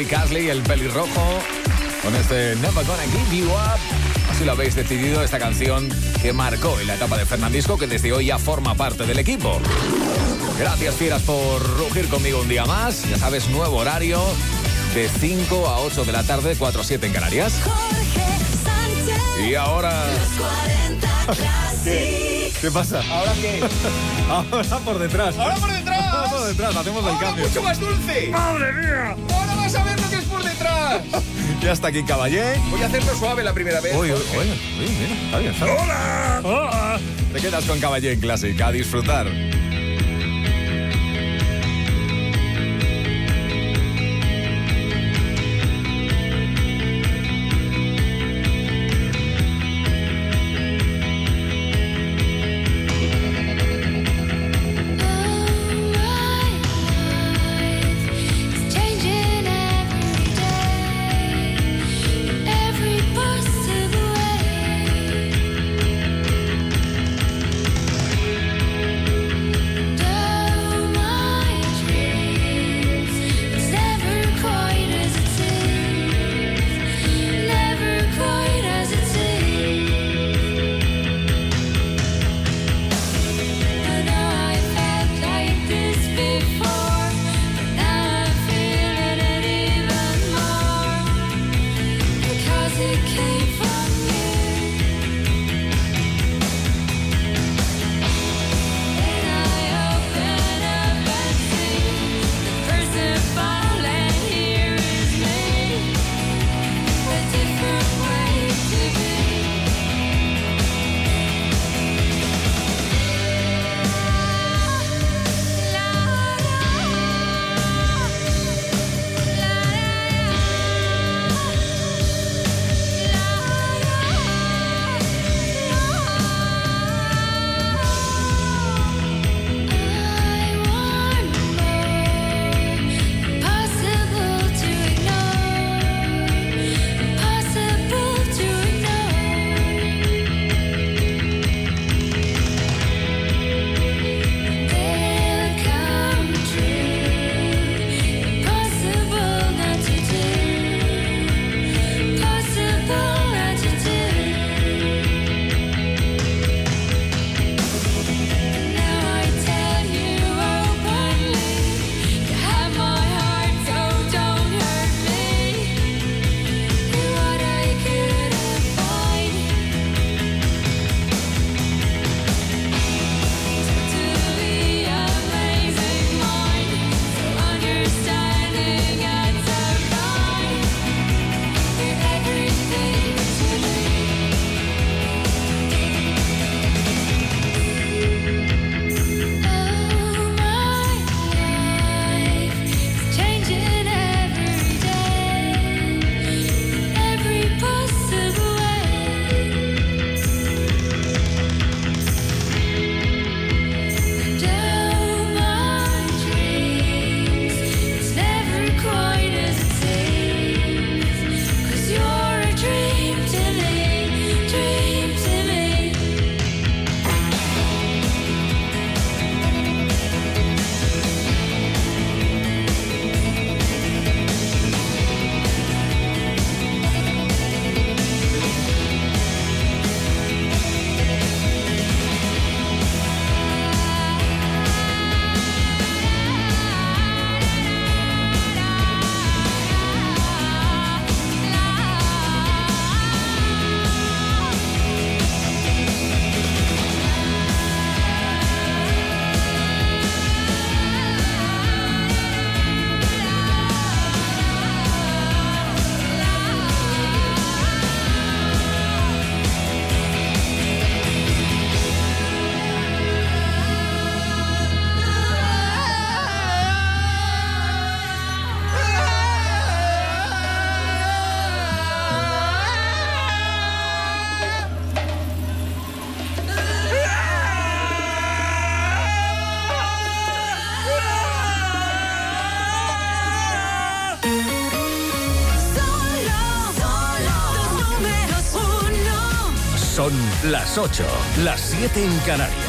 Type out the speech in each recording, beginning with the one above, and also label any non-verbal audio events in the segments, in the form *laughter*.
Rick Astley, el pelirrojo, con este Never Gonna Give You Up. Así lo habéis decidido, esta canción que marcó en la etapa de Fernandisco, que desde hoy ya forma parte del equipo. Gracias, fieras, por rugir conmigo un día más. Ya sabes, nuevo horario de 5 a 8 de la tarde, 4 a 7 en Canarias. Y ahora... *laughs* ¿Qué? ¿Qué pasa? ¿Ahora qué? *laughs* Ahora por detrás. ¡Ahora por detrás! *laughs* Ahora por detrás, hacemos el ¡Ahora cambio. mucho más dulce! ¡Madre mía! ¡Ahora vas a ver lo que es por detrás! *laughs* Ya está aquí Caballé. Voy a hacerlo suave la primera vez. Uy, uy, uy, uy, mira, está bien, está bien. ¡Hola! Hola. Te quedas con Caballé en Clásica a disfrutar. Las 8, las 7 en Canarias.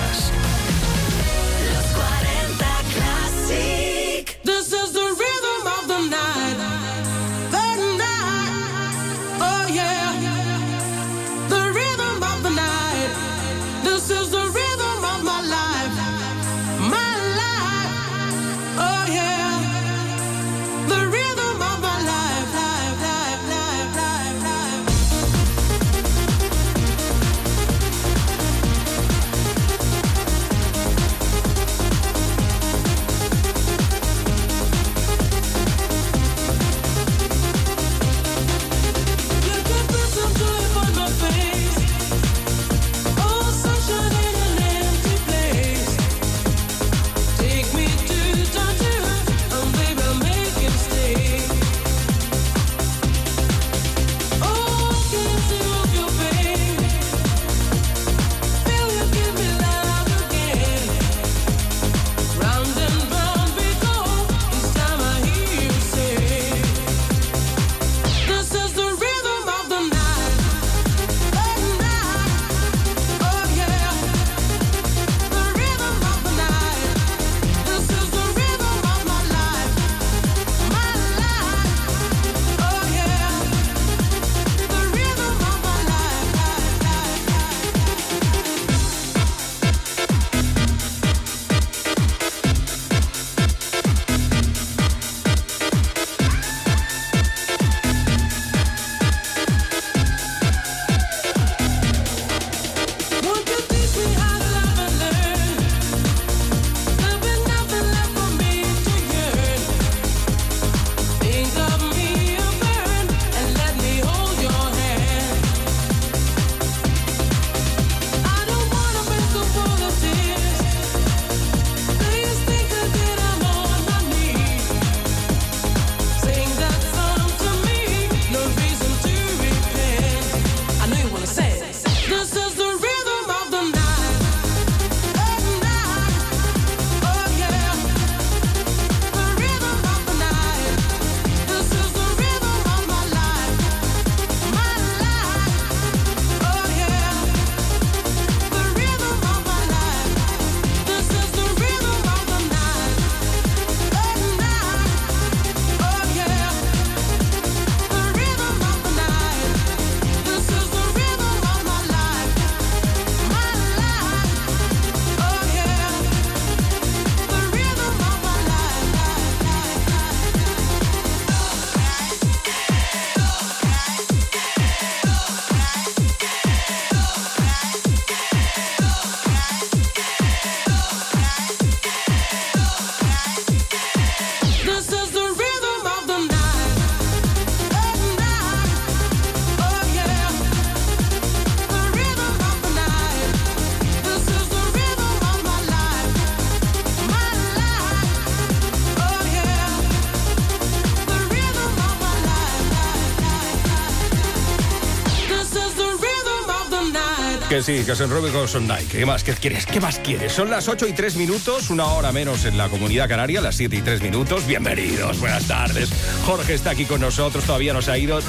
Que sí, que se enrobe con son Nike. ¿Qué más? ¿Qué quieres? ¿Qué más quieres? Son las 8 y 3 minutos, una hora menos en la comunidad canaria, las 7 y 3 minutos. Bienvenidos, buenas tardes. Jorge está aquí con nosotros, todavía no se ha ido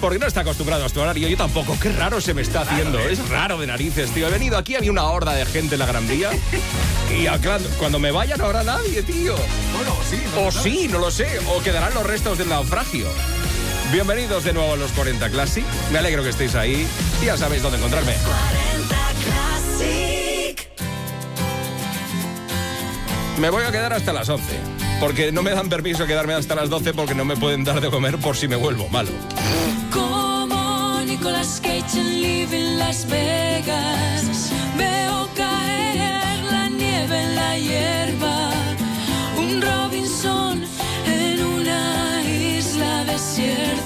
porque no está acostumbrado a este horario. Yo tampoco. Qué raro se me está haciendo. Es raro de narices, tío. He venido aquí, había una horda de gente en la Gran Vía. Y acá, cuando me vayan no habrá nadie, tío. Bueno, sí. O sí, no lo sé. O quedarán los restos del naufragio. Bienvenidos de nuevo a los 40 Classic. Me alegro que estéis ahí. Ya sabéis dónde encontrarme. Me voy a quedar hasta las 11. Porque no me dan permiso quedarme hasta las 12 porque no me pueden dar de comer por si me vuelvo malo. Como Nicolas Cage en Living Las Vegas. Veo caer la nieve en la hierba. Un Robinson en una isla desierta.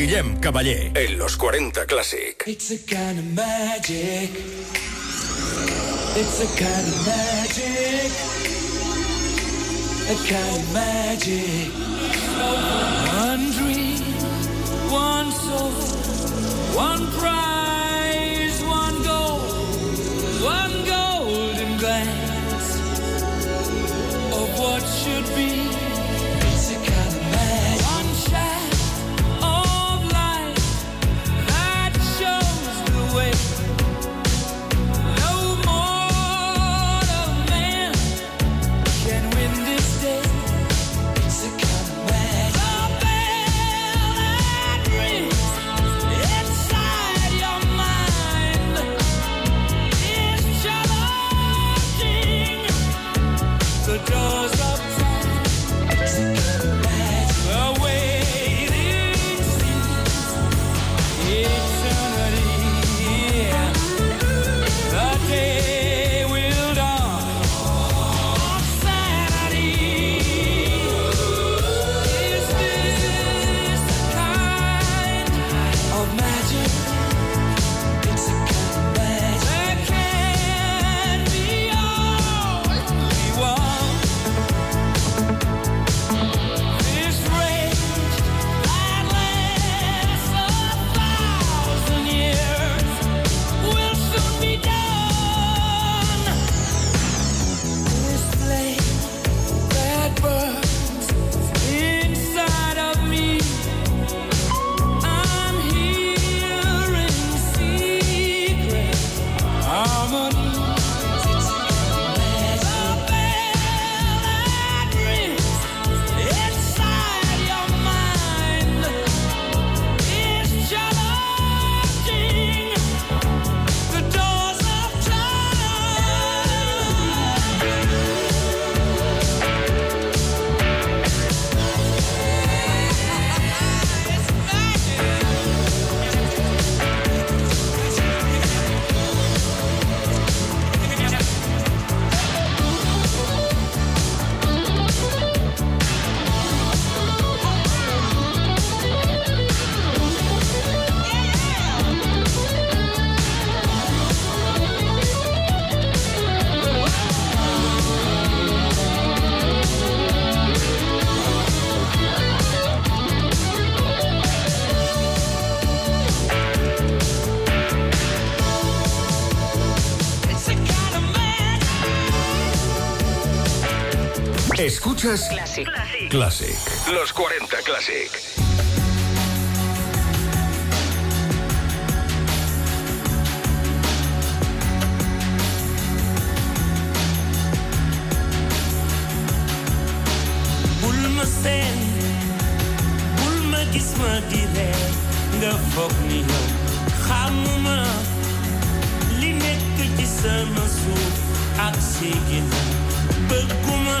Guillem Caballé. En los 40 Classic. It's a kind of magic. It's a kind of magic. A kind of magic. One dream, one soul, one prize, Escuchas Classic. Classic. Los 40 Classic. bul ma seen bul ma gis ma di reer nga foog ni yow xamuma li nekk ci sama suuf ak si ginnaaw bëgguma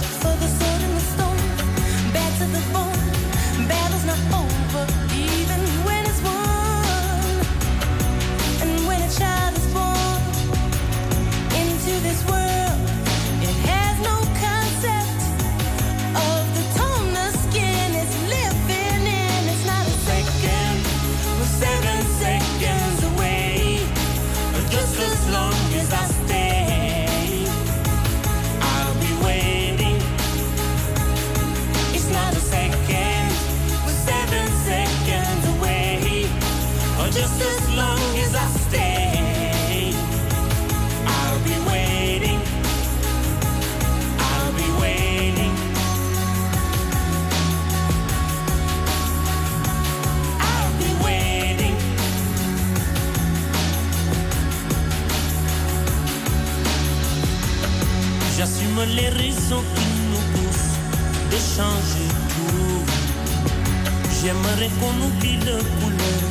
J'aimerais qu'on oublie le couleur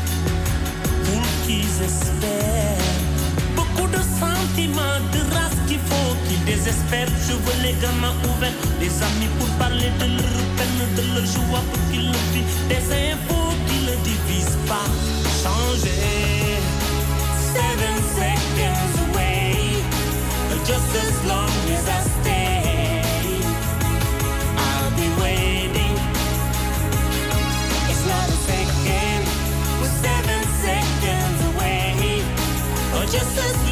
pour qu'ils espèrent. Beaucoup de sentiments, de race qu'il faut qu'ils désespèrent. Je veux les gamins ouverts, des amis pour parler de leur peine, de leur joie pour qu'ils le vivent. Des infos qui ne divisent pas. Changer. Seven seconds away. Just as long as I stay, just as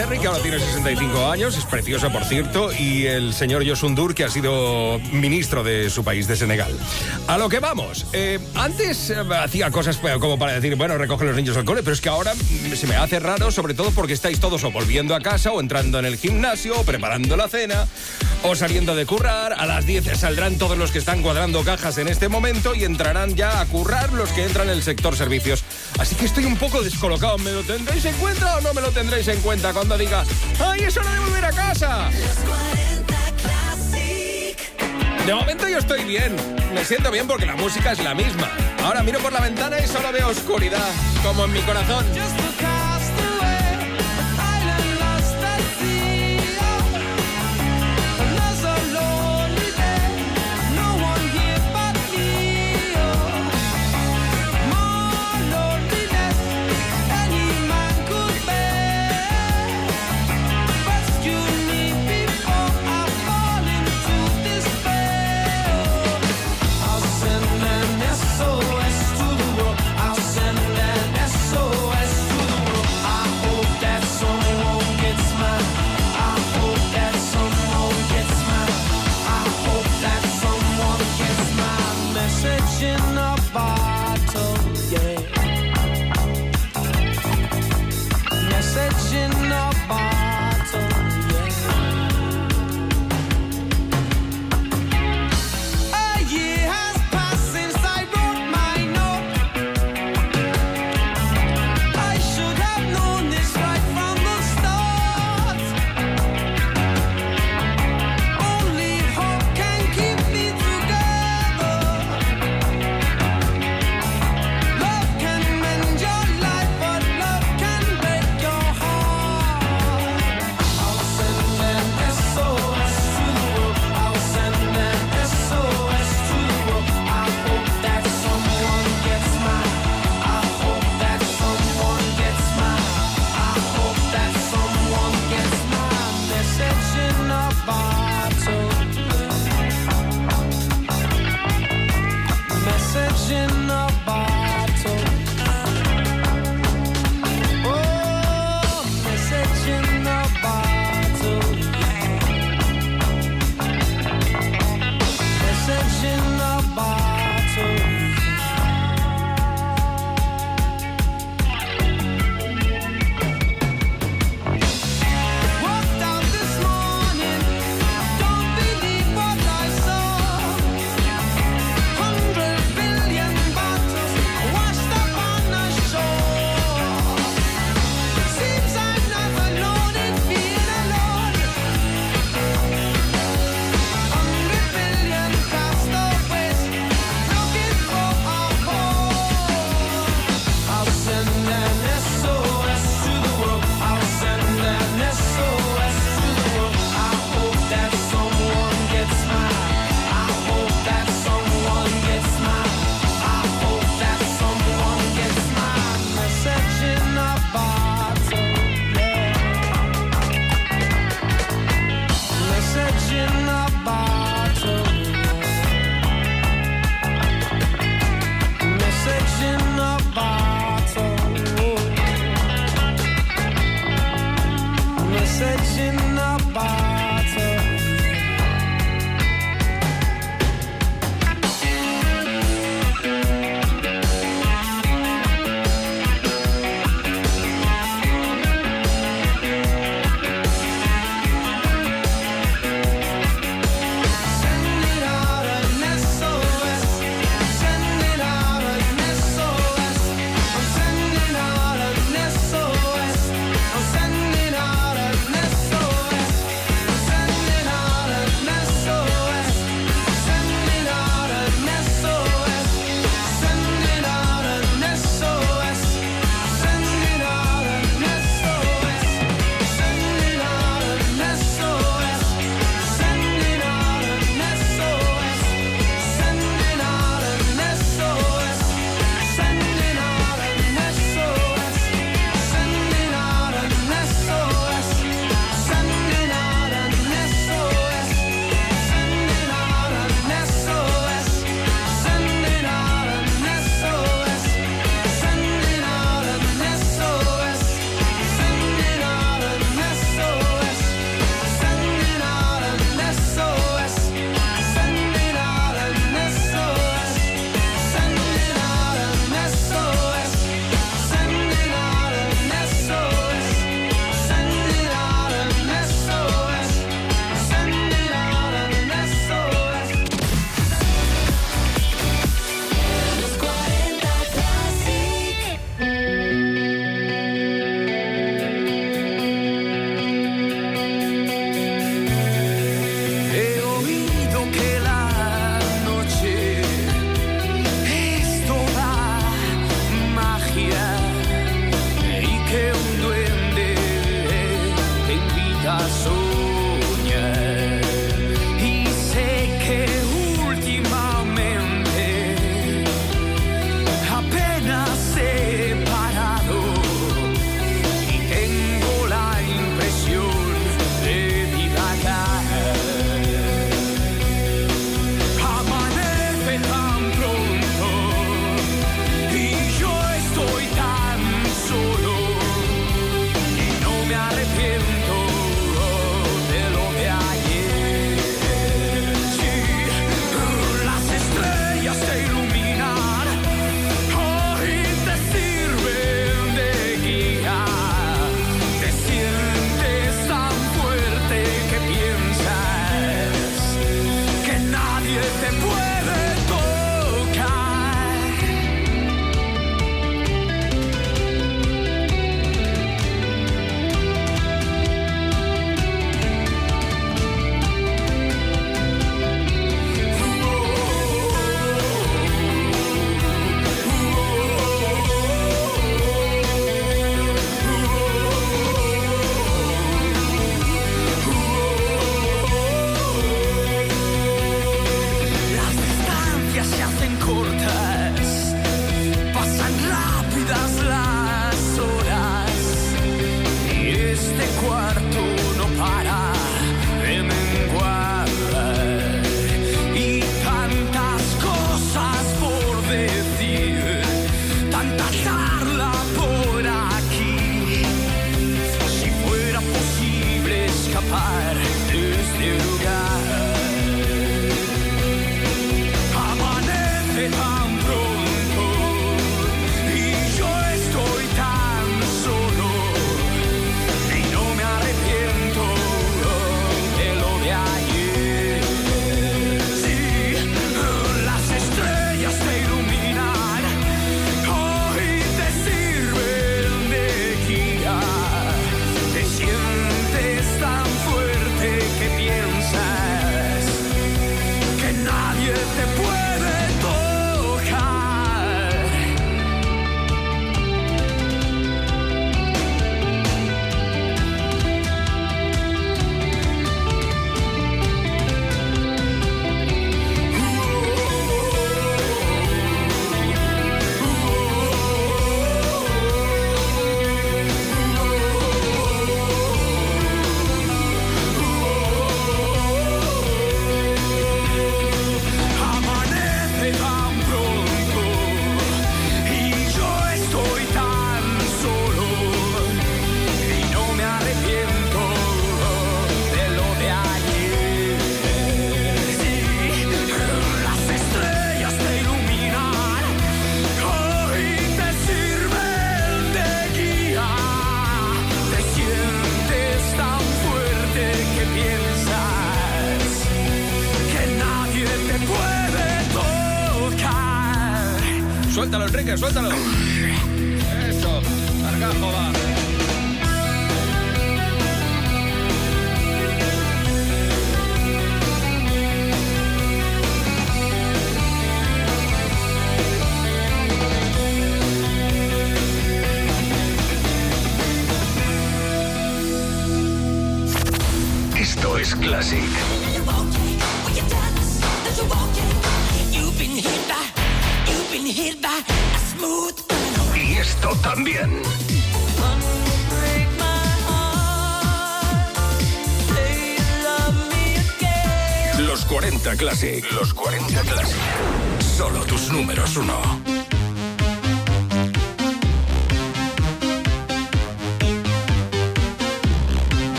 Cherry, que ahora tiene 65 años, es preciosa, por cierto, y el señor Yosundur, que ha sido ministro de su país, de Senegal. A lo que vamos. Eh, antes eh, hacía cosas pues, como para decir, bueno, recoge los niños al cole, pero es que ahora se me hace raro, sobre todo porque estáis todos o volviendo a casa, o entrando en el gimnasio, o preparando la cena, o saliendo de currar. A las 10 saldrán todos los que están cuadrando cajas en este momento y entrarán ya a currar los que entran en el sector servicios. Así que estoy un poco descolocado. ¿Me lo tendréis en cuenta o no me lo tendréis en cuenta cuando diga, ¡ay, es hora de volver a casa! De momento yo estoy bien. Me siento bien porque la música es la misma. Ahora miro por la ventana y solo veo oscuridad, como en mi corazón.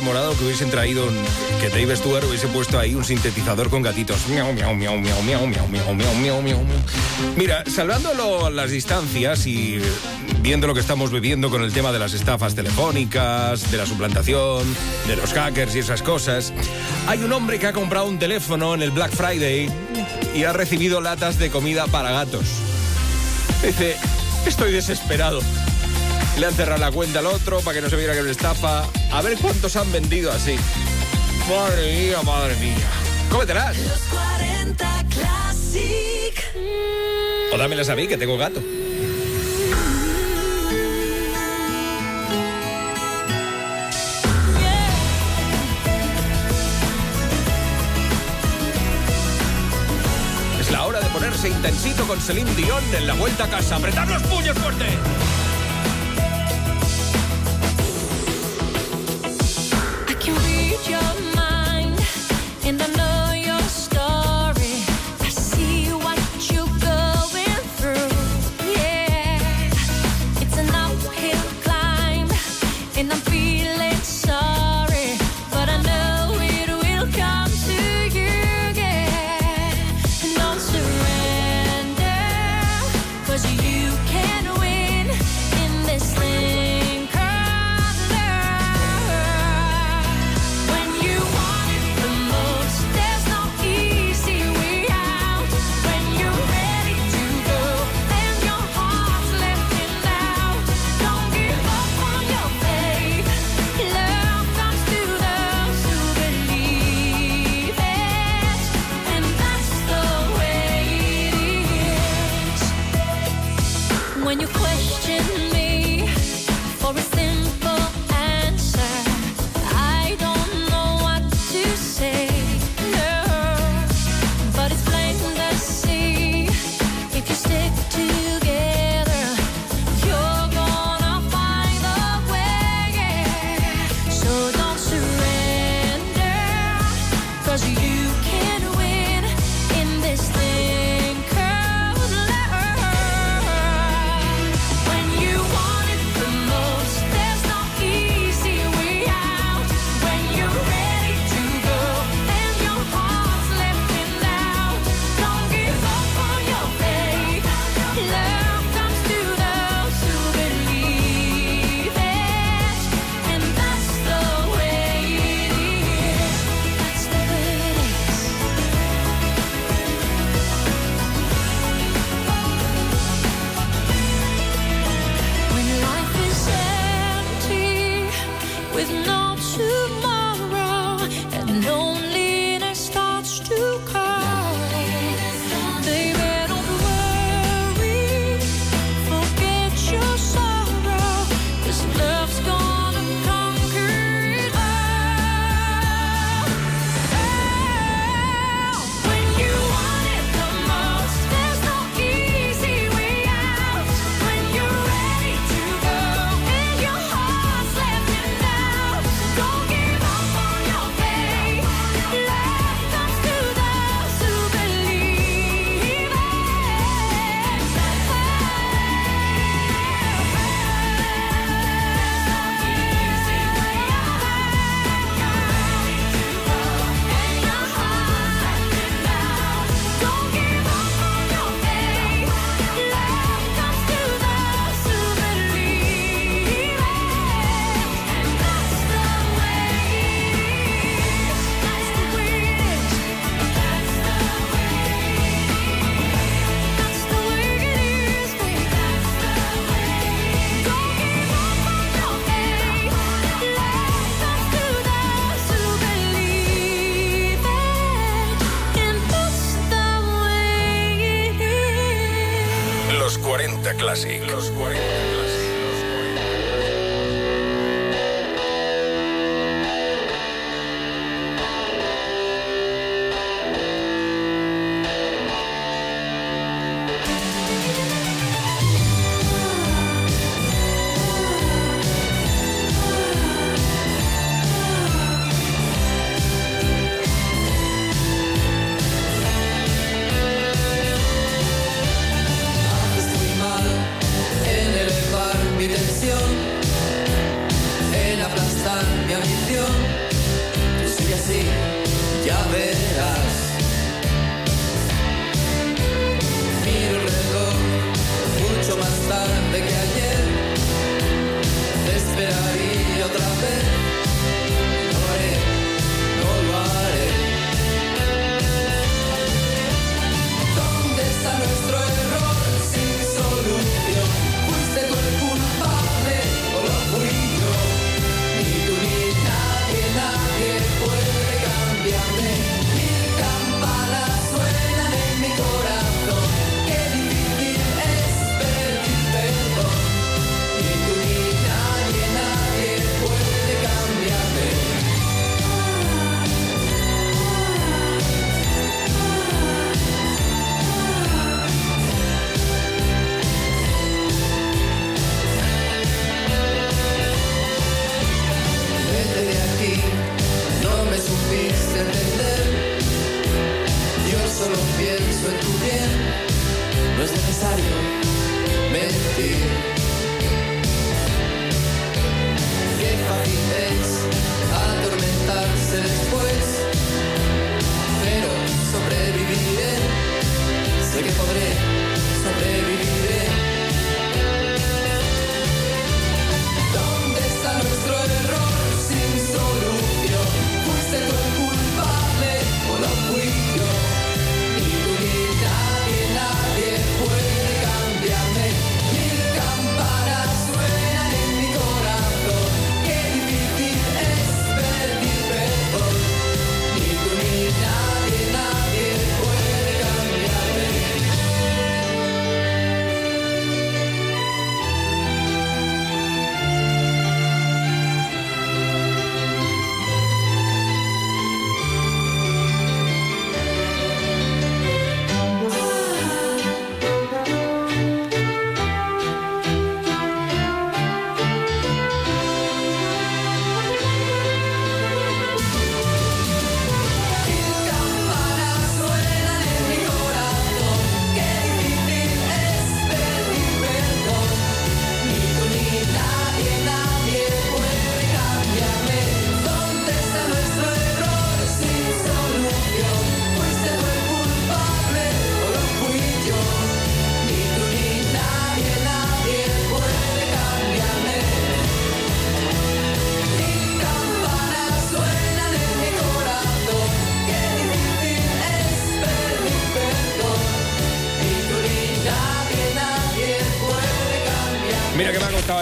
rumorado que hubiesen traído, que Dave Stewart hubiese puesto ahí un sintetizador con gatitos. Miau, miau, miau, miau, miau, miau, miau, miau, miau, miau. Mira, salvándolo las distancias y viendo lo que estamos viviendo con el tema de las estafas telefónicas, de la suplantación, de los hackers y esas cosas, hay un hombre que ha comprado un teléfono en el Black Friday y ha recibido latas de comida para gatos. Dice, estoy desesperado. Le han cerrado la cuenta al otro para que no se viera que era estafa. A ver cuántos han vendido así. Madre mía, madre mía. Cómetelas. Los 40 Classic. O dámelas a mí, que tengo gato. Es la hora de ponerse intensito con Celine Dion en la vuelta a casa. ¡Apretar los puños fuerte!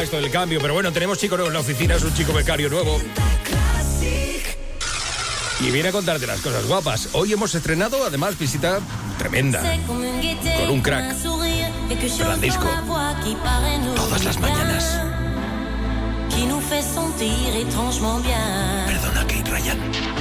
esto del cambio, pero bueno, tenemos chico en la oficina, es un chico becario nuevo. Y viene a contarte las cosas guapas. Hoy hemos estrenado, además, visita tremenda. Con un crack. Francisco. Todas las mañanas. Perdona, Kate Ryan.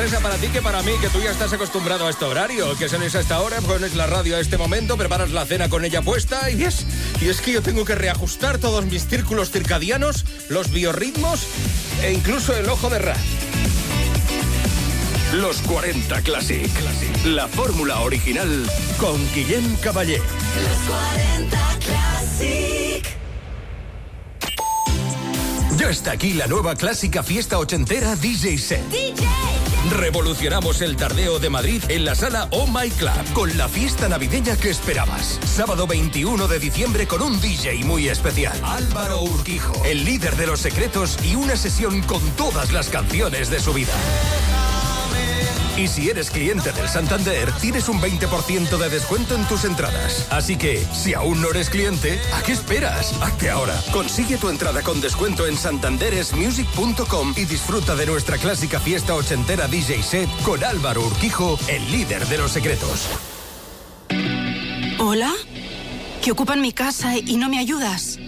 Sorpresa para ti que para mí, que tú ya estás acostumbrado a este horario, que sales a esta hora, pones la radio a este momento, preparas la cena con ella puesta y es, y es que yo tengo que reajustar todos mis círculos circadianos, los biorritmos e incluso el ojo de Ra. Los 40 Classic. La fórmula original con Guillem Caballé. Los 40 Classic. Ya está aquí la nueva clásica fiesta ochentera DJ Set. Revolucionamos el tardeo de Madrid en la sala Oh My Club con la fiesta navideña que esperabas. Sábado 21 de diciembre con un DJ muy especial. Álvaro Urquijo, el líder de los secretos y una sesión con todas las canciones de su vida. Y si eres cliente del Santander, tienes un 20% de descuento en tus entradas. Así que, si aún no eres cliente, ¿a qué esperas? Hazte ahora. Consigue tu entrada con descuento en santanderesmusic.com y disfruta de nuestra clásica fiesta ochentera DJ set con Álvaro Urquijo, el líder de los secretos. ¿Hola? Que ocupan mi casa y no me ayudas.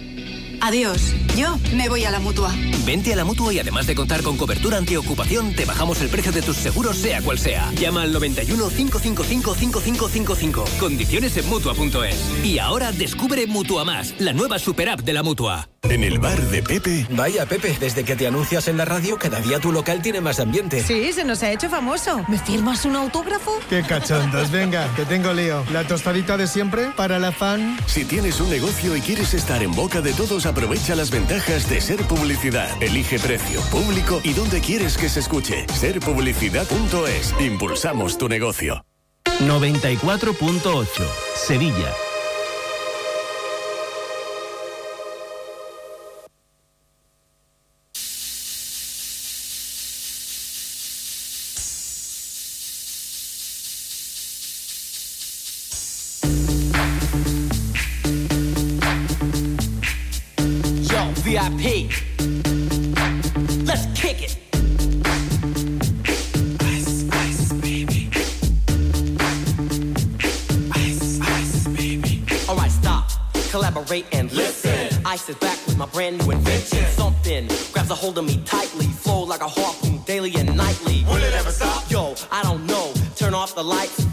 Adiós. Yo me voy a la mutua. Vente a la mutua y además de contar con cobertura antiocupación, te bajamos el precio de tus seguros, sea cual sea. Llama al 91 555 5555. Condiciones en mutua.es. Y ahora descubre Mutua Más, la nueva super app de la mutua. En el bar de Pepe. Vaya, Pepe, desde que te anuncias en la radio, cada día tu local tiene más ambiente. Sí, se nos ha hecho famoso. ¿Me firmas un autógrafo? Qué cachondos, venga, que tengo lío. La tostadita de siempre para la fan. Si tienes un negocio y quieres estar en boca de todos, aprovecha las ventajas de ser publicidad. Elige precio, público y dónde quieres que se escuche. Serpublicidad.es. Impulsamos tu negocio. 94.8 Sevilla. Brand new invention. Something grabs a hold of me tightly. Flow like a harpoon daily and nightly. Will it ever stop? Yo, I don't know. Turn off the lights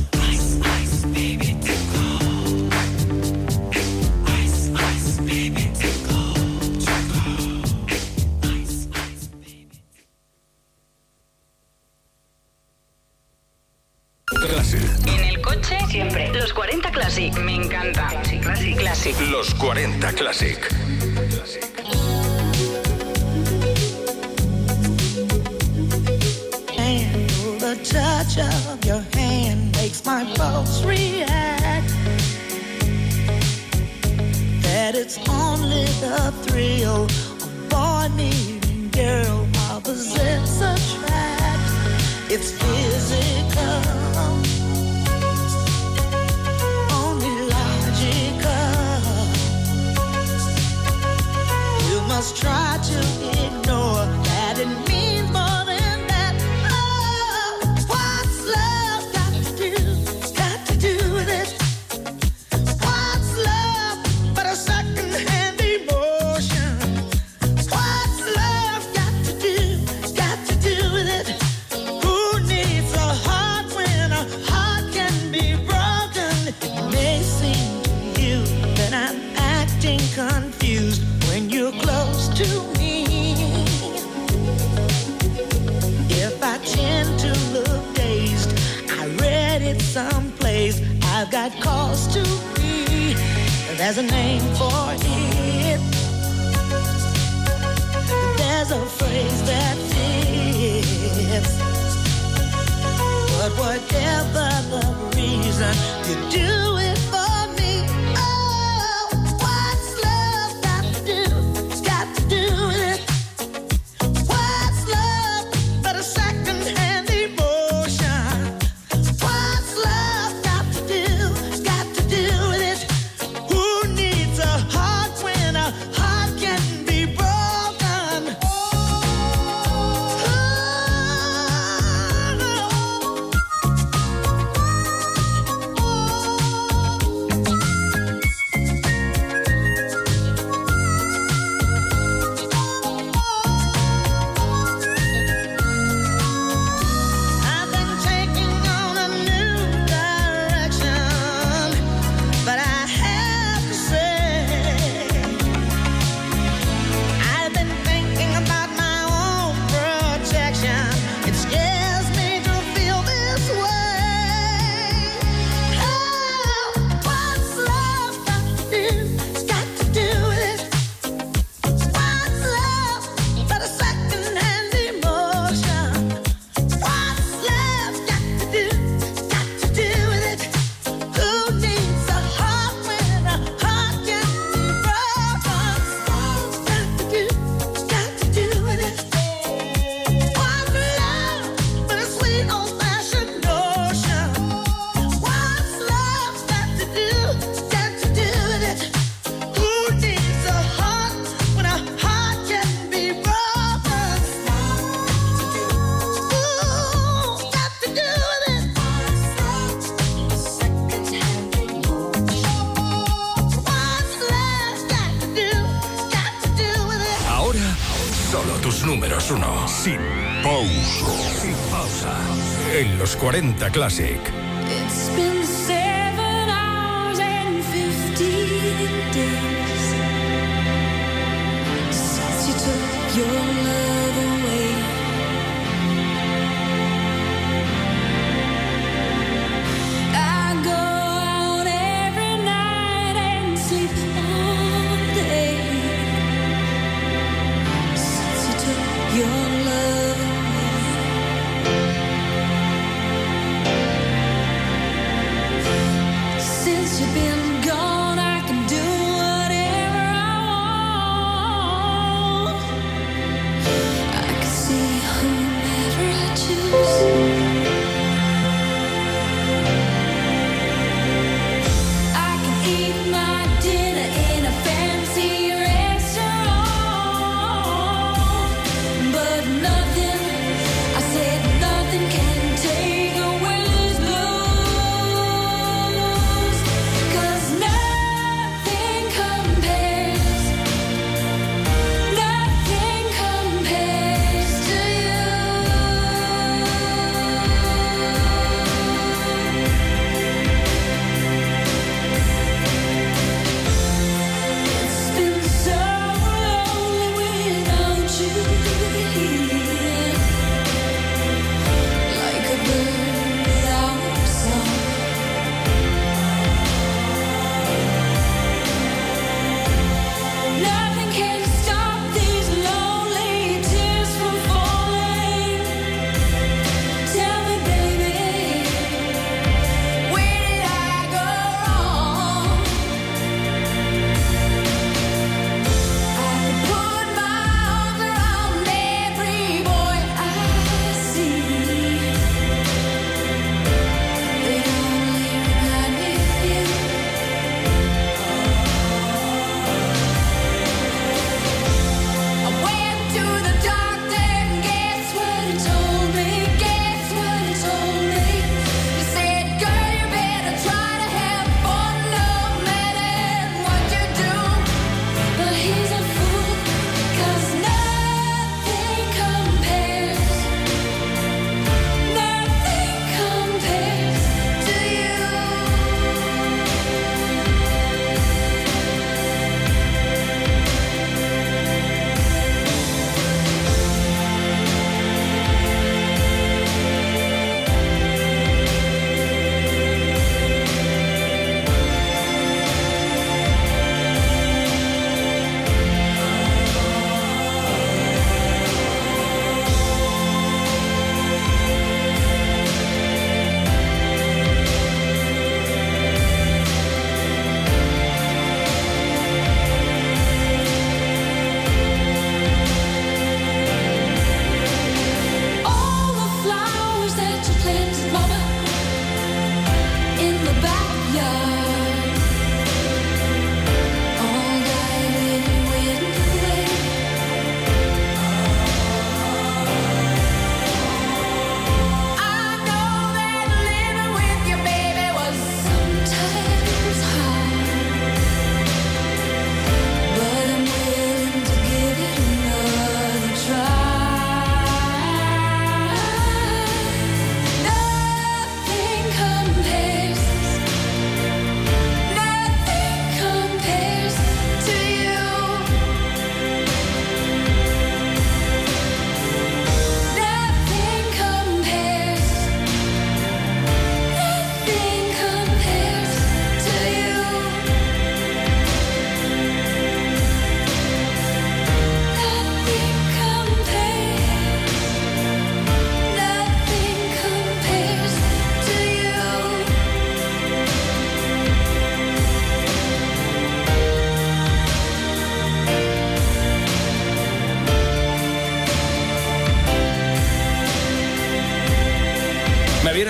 40 Classic.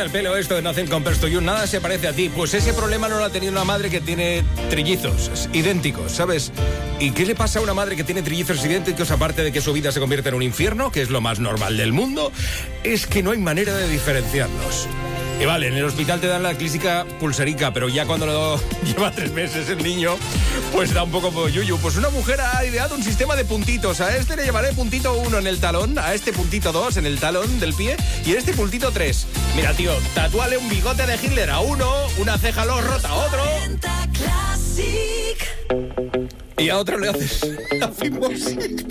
El pelo esto de Nothing Compares nada se parece a ti. Pues ese problema no lo ha tenido una madre que tiene trillizos idénticos, ¿sabes? ¿Y qué le pasa a una madre que tiene trillizos idénticos aparte de que su vida se convierte en un infierno, que es lo más normal del mundo? Es que no hay manera de diferenciarlos. Y vale, en el hospital te dan la clásica pulserica, pero ya cuando lo *laughs* lleva tres meses el niño, pues da un poco por yuyu. Pues una mujer ha ideado un sistema de puntitos. A este le llevaré puntito uno en el talón, a este puntito dos en el talón del pie y a este puntito tres. Mira, tío, tatúale un bigote de Hitler a uno, una ceja lo rota a otro. Y a otro le haces *laughs* la fimosis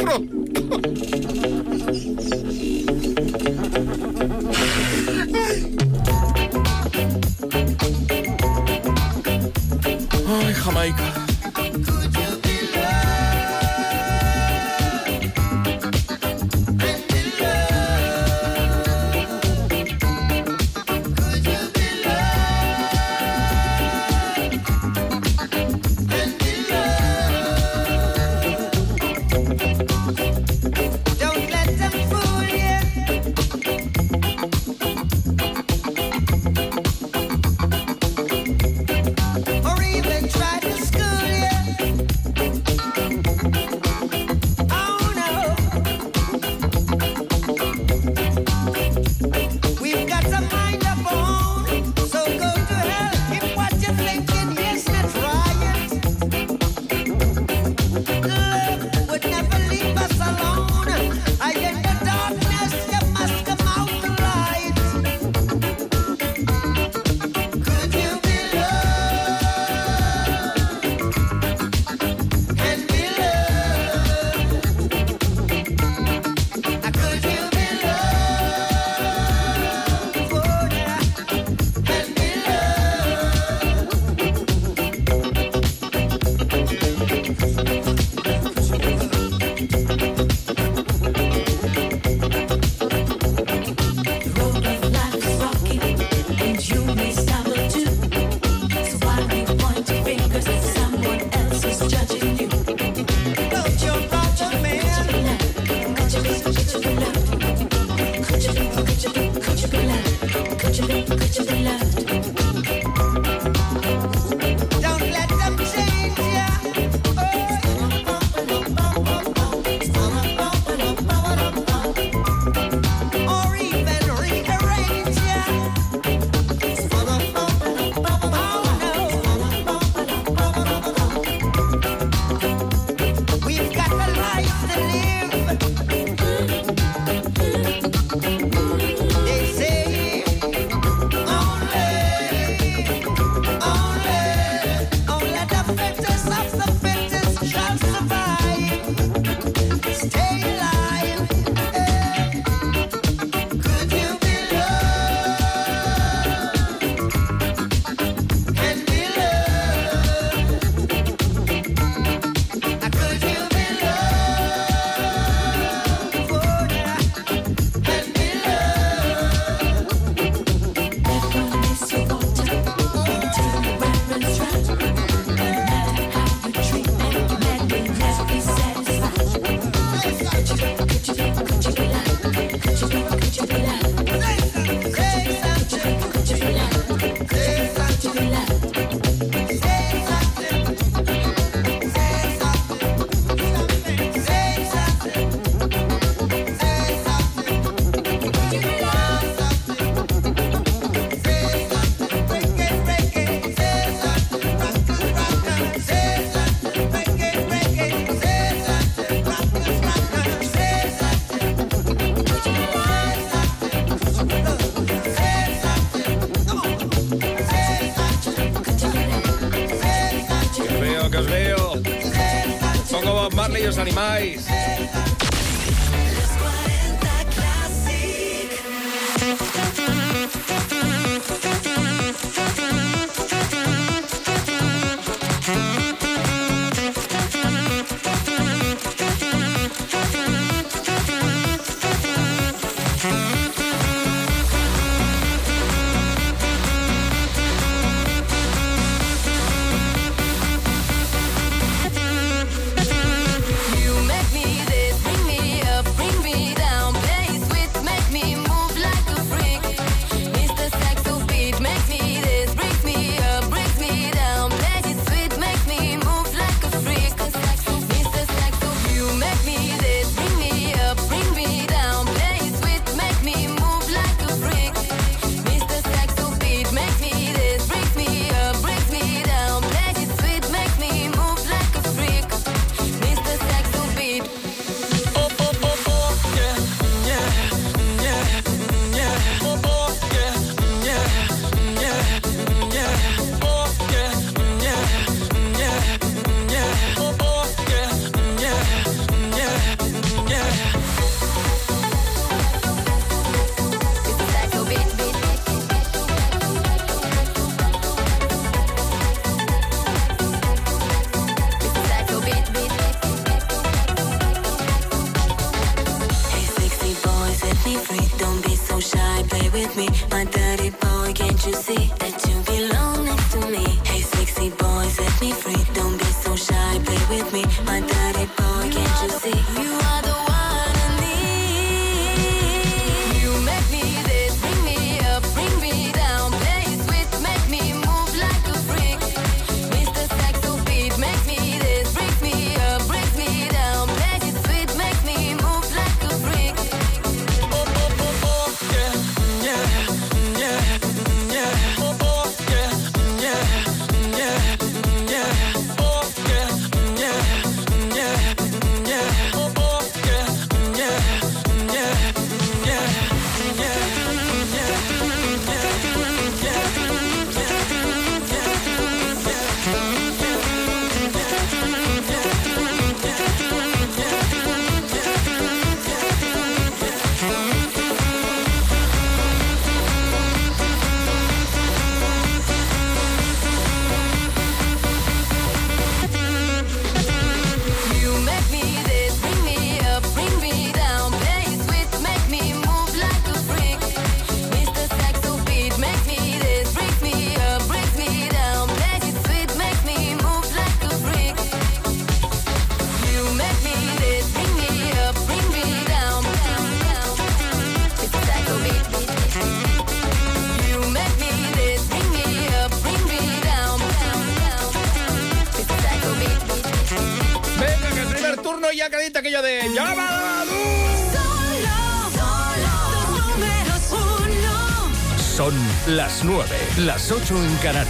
las 9, las 8 en Canarias.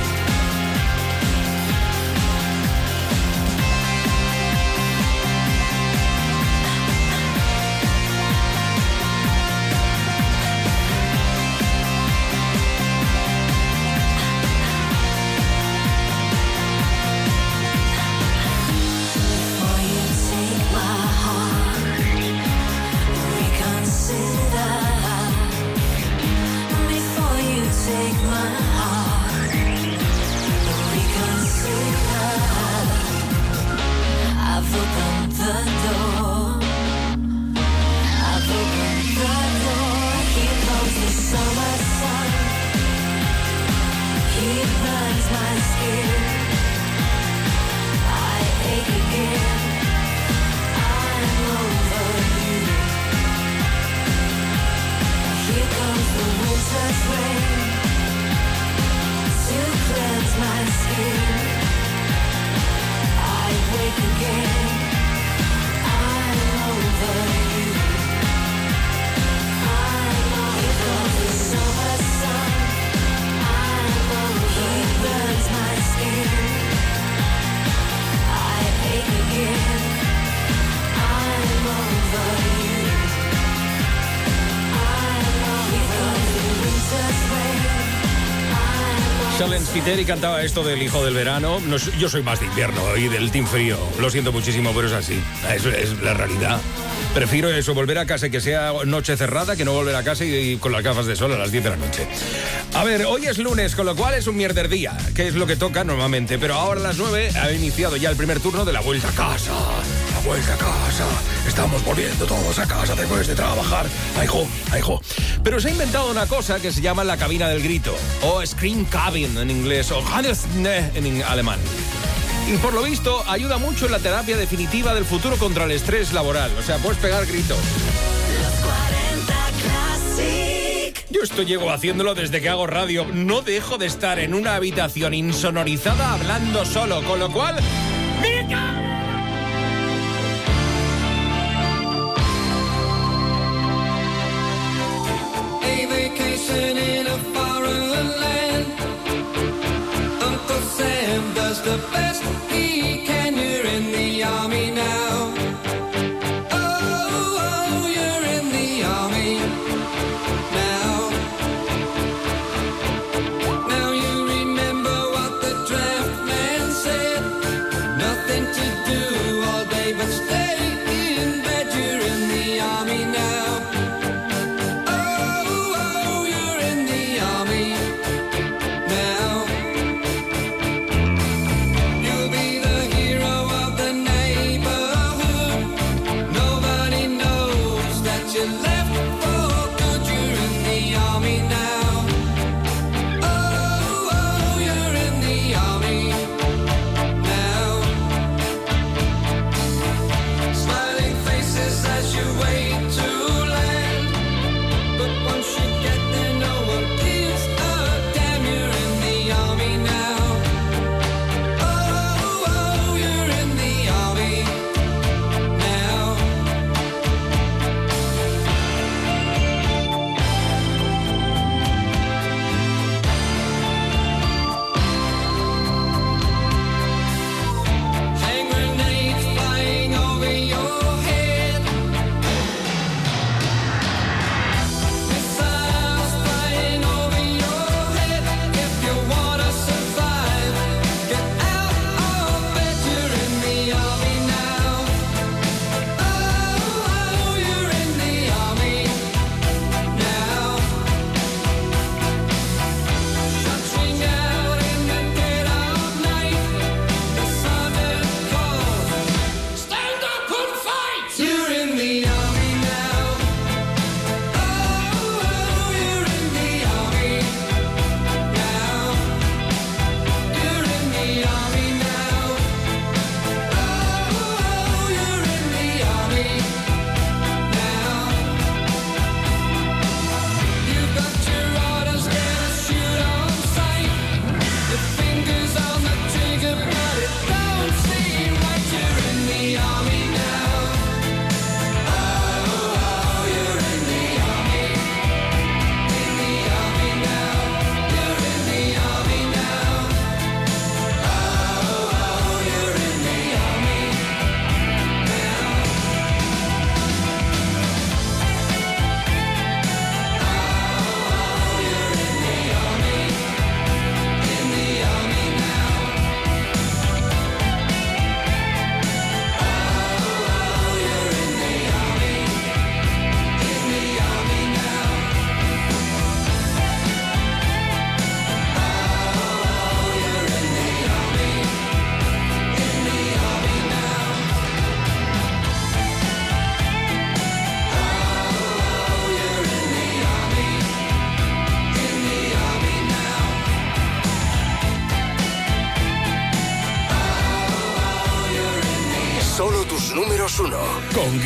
Salen Spiteri cantaba esto del hijo del verano. Yo soy más de invierno y del team frío. Lo siento muchísimo, pero es así. Es, la realidad. Prefiero eso, volver a casa y que sea noche cerrada que no volver a casa y, y con las gafas de sol a las 10 de la noche. A ver, hoy es lunes, con lo cual es un mierder día, que es lo que toca normalmente. Pero ahora a las 9 ha iniciado ya el primer turno de la vuelta a casa. La vuelta a casa. Estamos volviendo todos a casa después de trabajar. Ay, jo, ay, jo. Pero se ha inventado una cosa que se llama la cabina del grito, o Screen Cabin en inglés, o Handelsne en alemán. Y por lo visto ayuda mucho en la terapia definitiva del futuro contra el estrés laboral. O sea, puedes pegar gritos. Yo esto llego haciéndolo desde que hago radio. No dejo de estar en una habitación insonorizada hablando solo, con lo cual... the best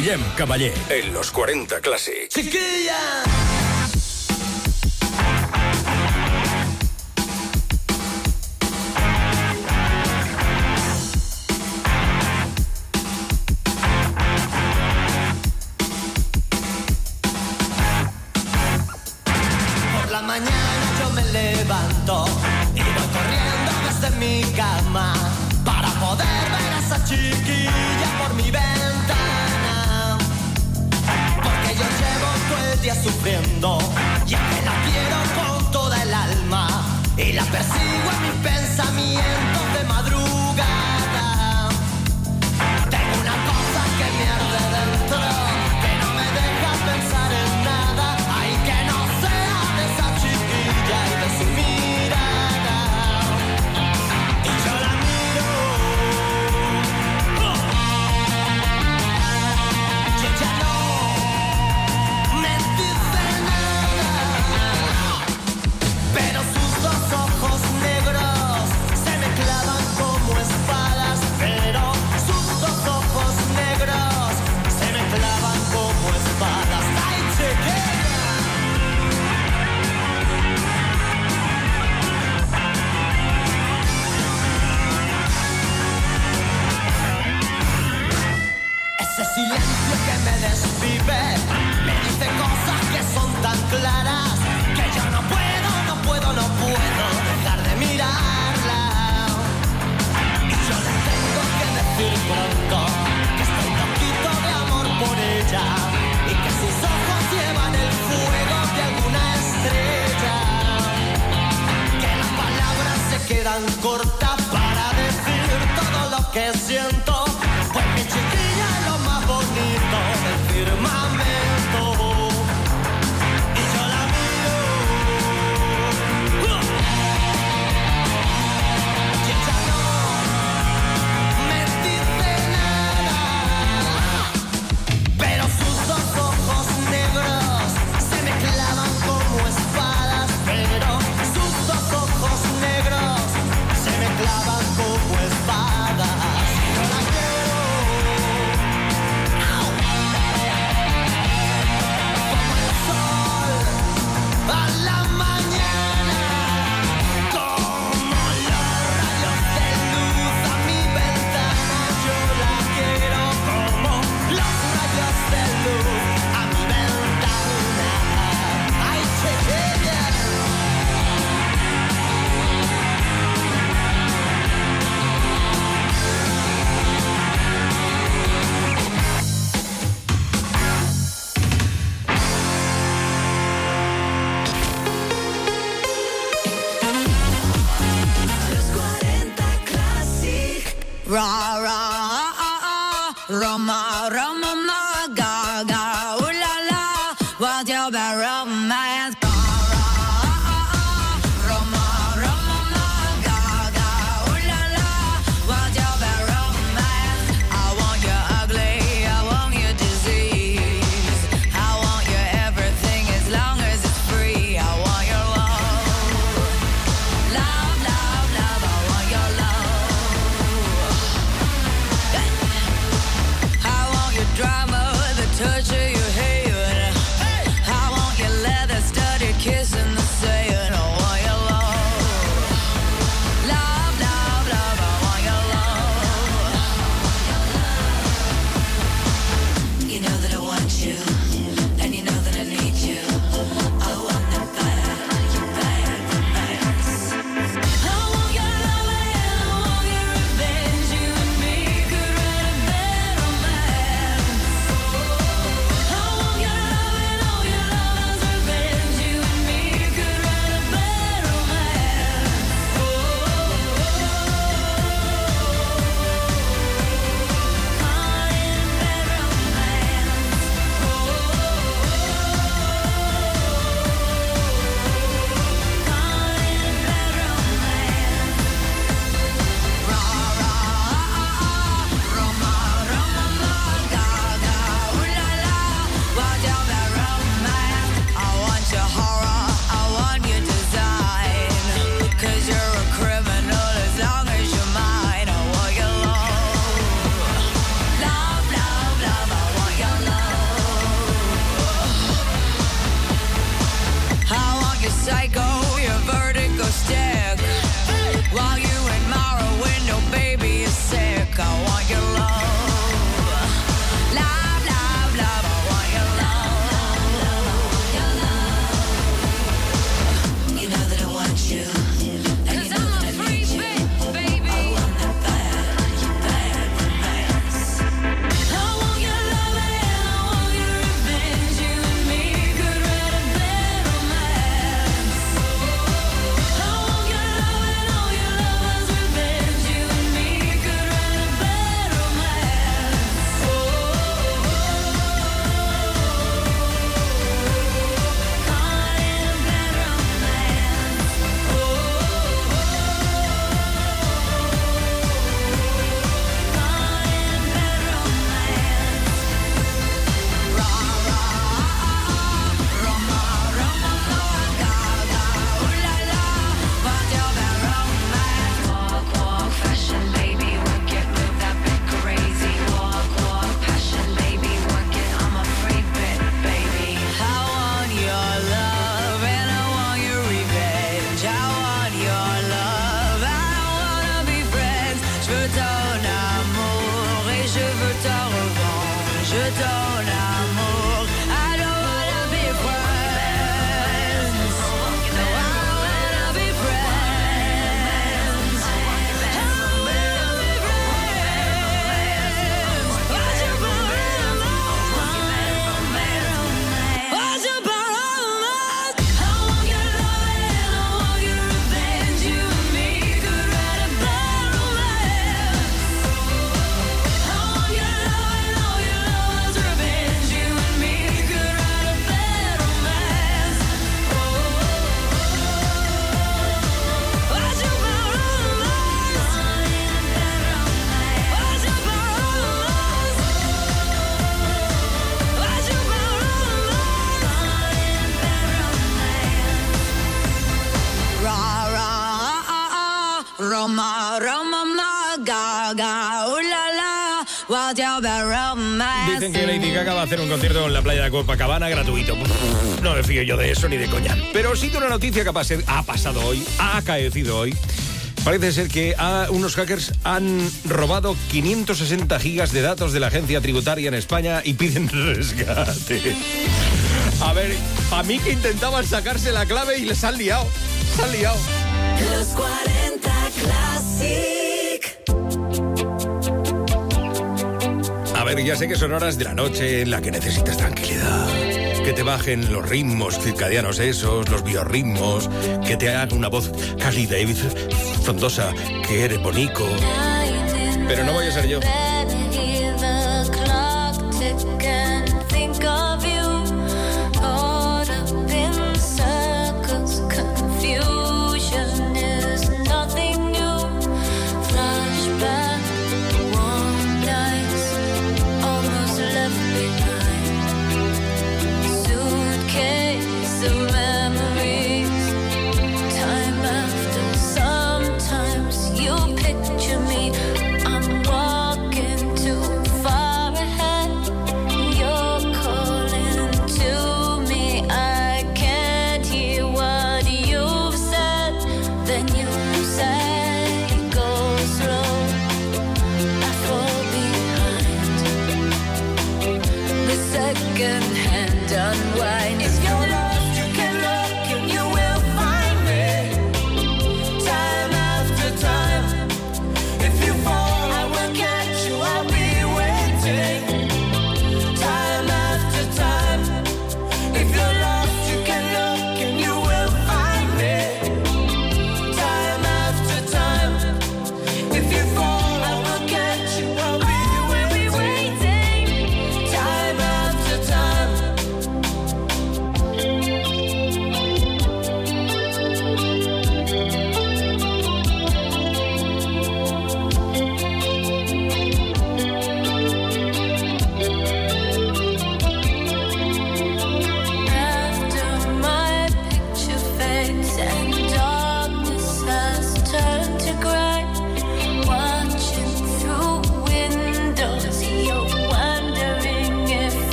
Guillem Caballé. En los 40 Classic. Chiquilla. psycho, your vertical stick. While you Copacabana gratuito. No me fío yo de eso ni de coña. Pero sí de una noticia que ha pasado hoy, ha acaecido hoy. Parece ser que ah, unos hackers han robado 560 gigas de datos de la agencia tributaria en España y piden *laughs* rescate. A ver, a mí que intentaban sacarse la clave y les han liado. Se han liado. Los 40 clases. ver, ya sé que son horas de la noche en la que necesitas tranquilidad. Que te bajen los ritmos circadianos esos, los biorritmos, que te hagan una voz cálida y frondosa, que eres bonito. Pero no voy a ser yo.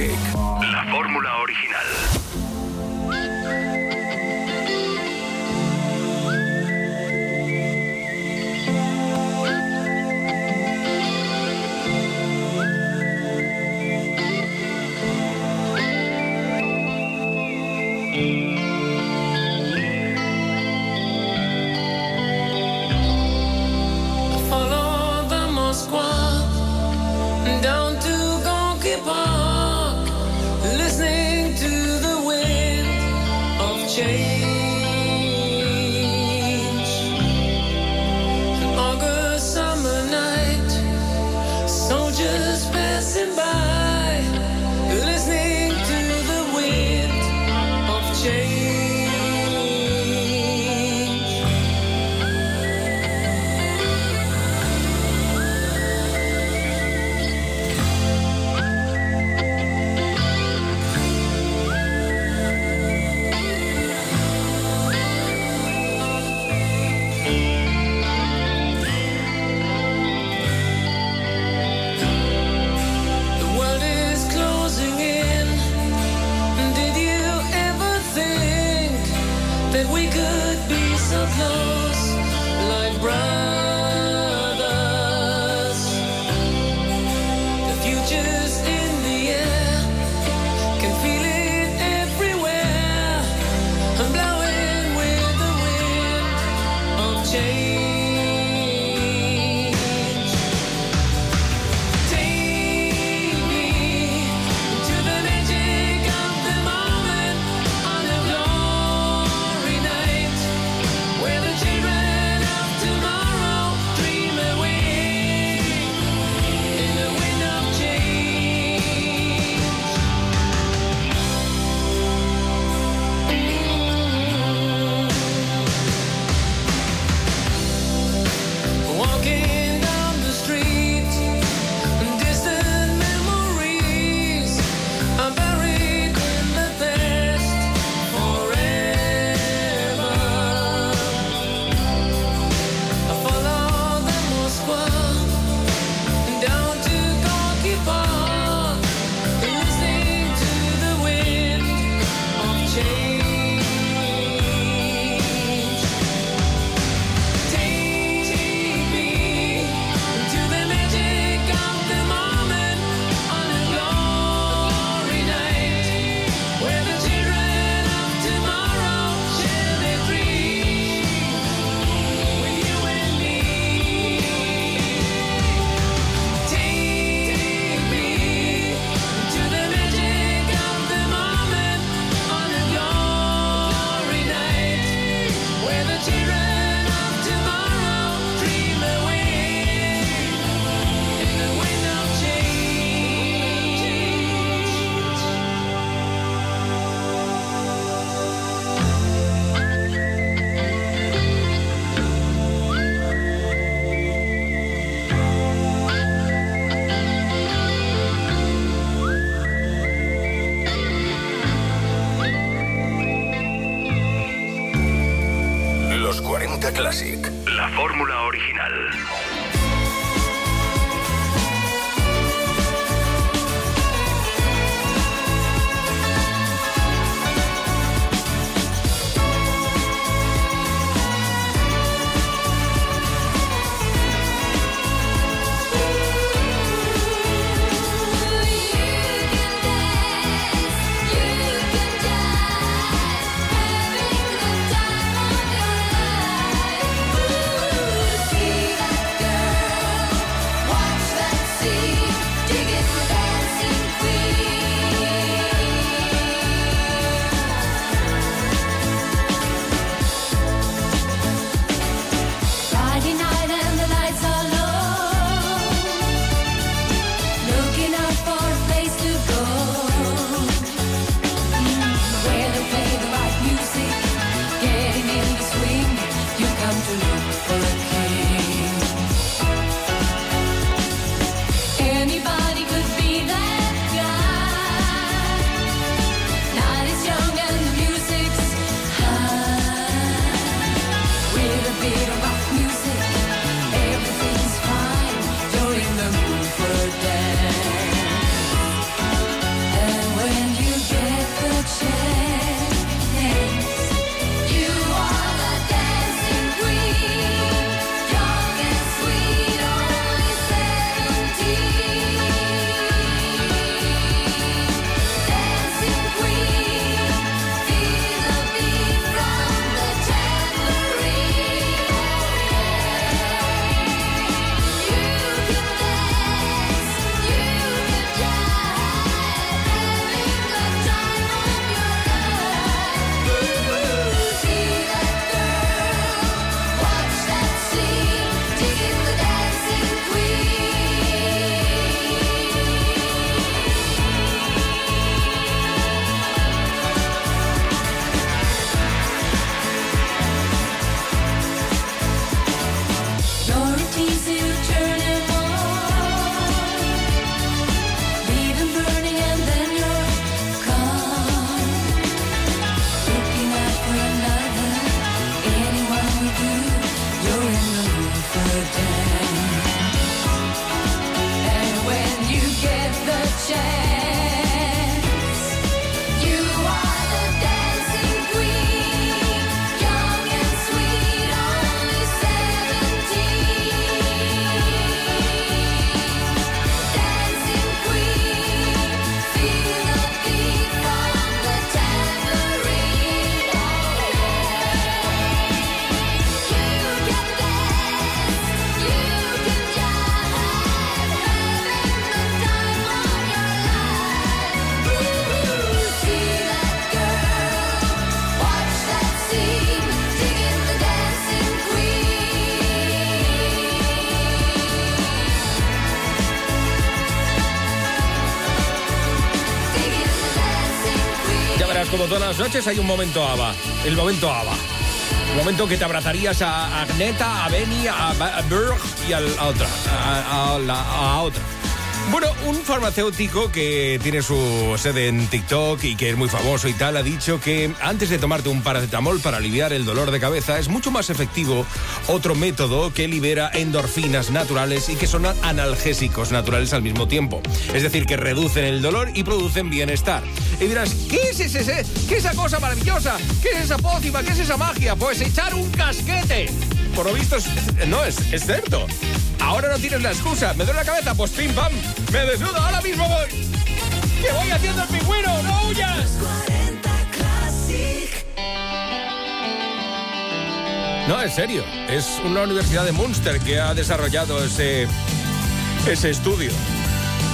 40 las noches hay un momento ABBA. El momento ABBA. Un momento que te abrazarías a Agneta, a Benny, a, Berg y a otra. A la- a otra. Bueno, un farmacéutico que tiene su sede en TikTok y que es muy famoso y tal, ha dicho que antes de tomarte un paracetamol para aliviar el dolor de cabeza es mucho más efectivo otro método que libera endorfinas naturales y que son analgésicos naturales al mismo tiempo. Es decir, que reducen el dolor y producen bienestar. Y dirás, ¿qué es ese, qué es esa cosa maravillosa? ¿Qué es esa pócima? ¿Qué es esa magia? Pues echar un casquete. Por lo visto, es- no, es, es cierto. Ahora no tienes la excusa. ¿Me duele la cabeza? Pues pim pam. Me desnudo. Ahora mismo voy. ¡Que voy haciendo el pingüino! ¡No huyas! No, en serio. Es una universidad de Munster que ha desarrollado ese, ese estudio.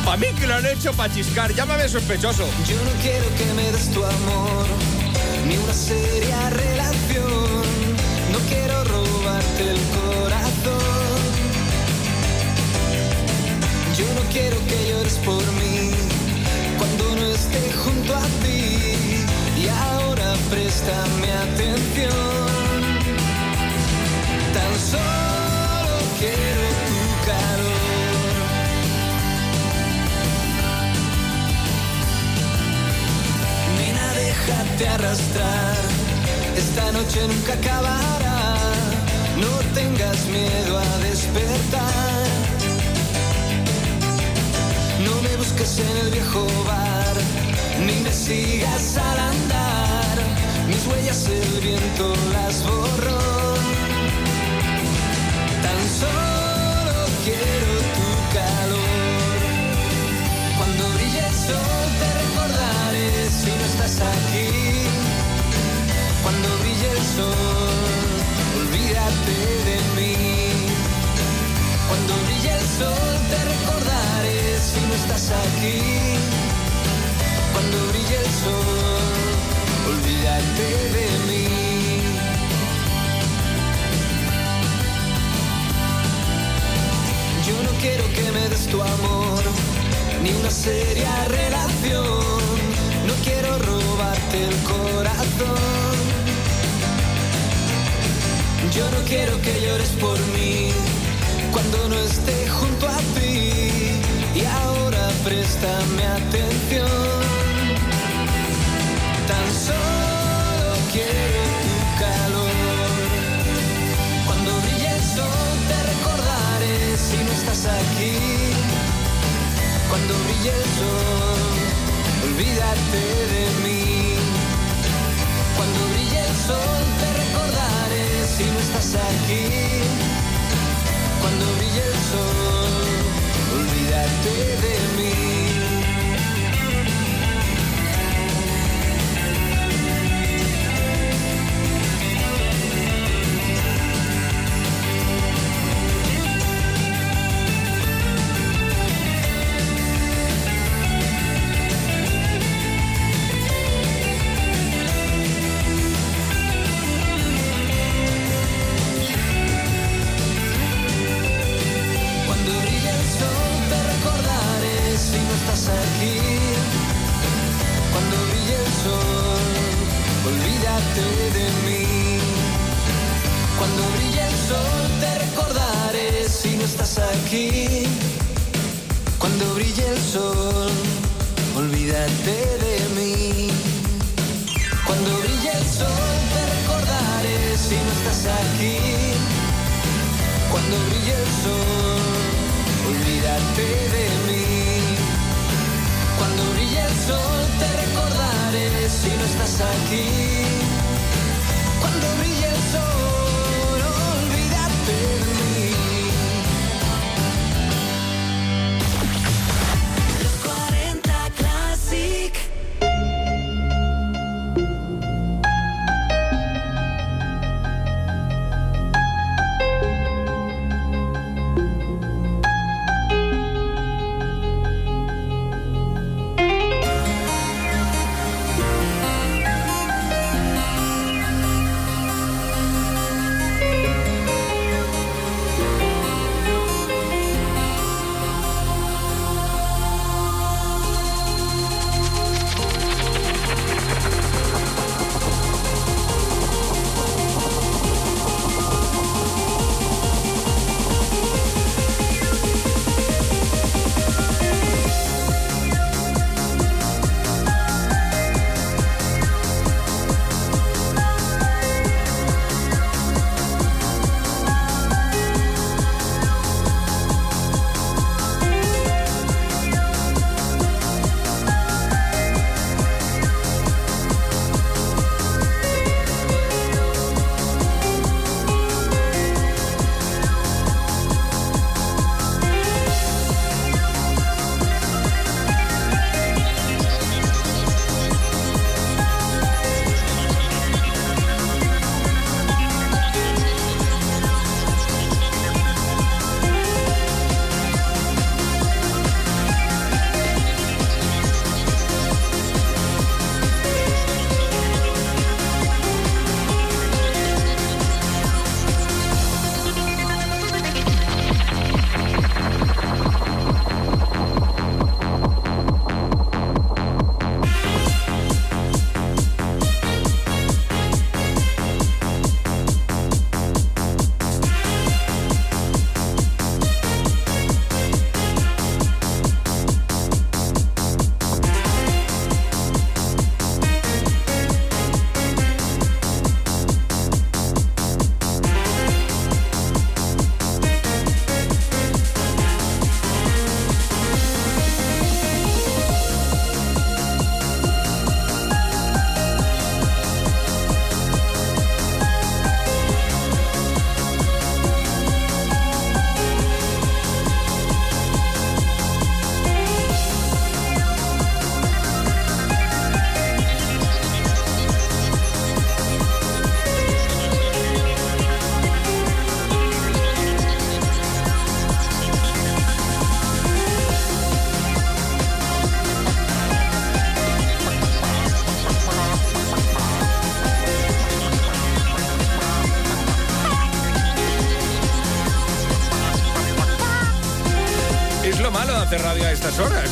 Para mí que lo han hecho para chiscar. Llámame sospechoso. Yo no quiero que me des tu amor, ni una seria relación. No quiero robarte el corazón. Yo no quiero que llores por mí cuando no esté junto a ti. Y ahora préstame atención. Tan solo quiero déjate arrastrar. Esta noche nunca acabará. No tengas miedo a despertar. No me busques en el viejo bar, ni me sigas al andar. Mis huellas el viento las borró. Olvídate de mí. Cuando brille el sol te recordaré si no estás aquí. Cuando brille el sol, olvídate de mí. Yo no quiero que me des tu amor, ni una seria relación. No quiero robarte el corazón. Yo no quiero que llores por mí cuando no esté junto a ti. Y ahora préstame atención. Tan solo quiero tu calor. Cuando brille el sol te recordaré si no estás aquí. Cuando brille el sol, olvídate de mí. Cuando brille el sol te recordaré si no estás aquí. Cuando brille el sol, olvídate de mí.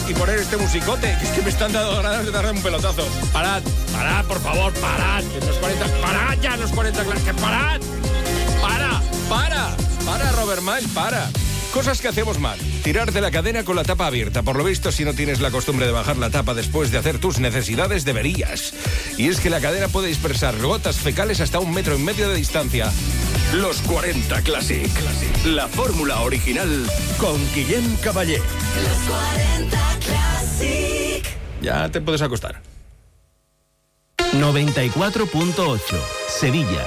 Y poner este musicote, que es que me están dando ganas de darle un pelotazo. Parad, parad, por favor, parad. Que los 40, parad ya los 40 clases, que parad. Para, para, para, Robert Miles, para. Cosas que hacemos mal. Tirar de la cadena con la tapa abierta. Por lo visto, si no tienes la costumbre de bajar la tapa después de hacer tus necesidades, deberías. Y es que la cadena puede dispersar gotas fecales hasta un metro y medio de distancia. Los 40 Classic. La fórmula original con Guillem Caballé. Los 40 Classic. Ya te puedes acostar. 94.8. Sevilla.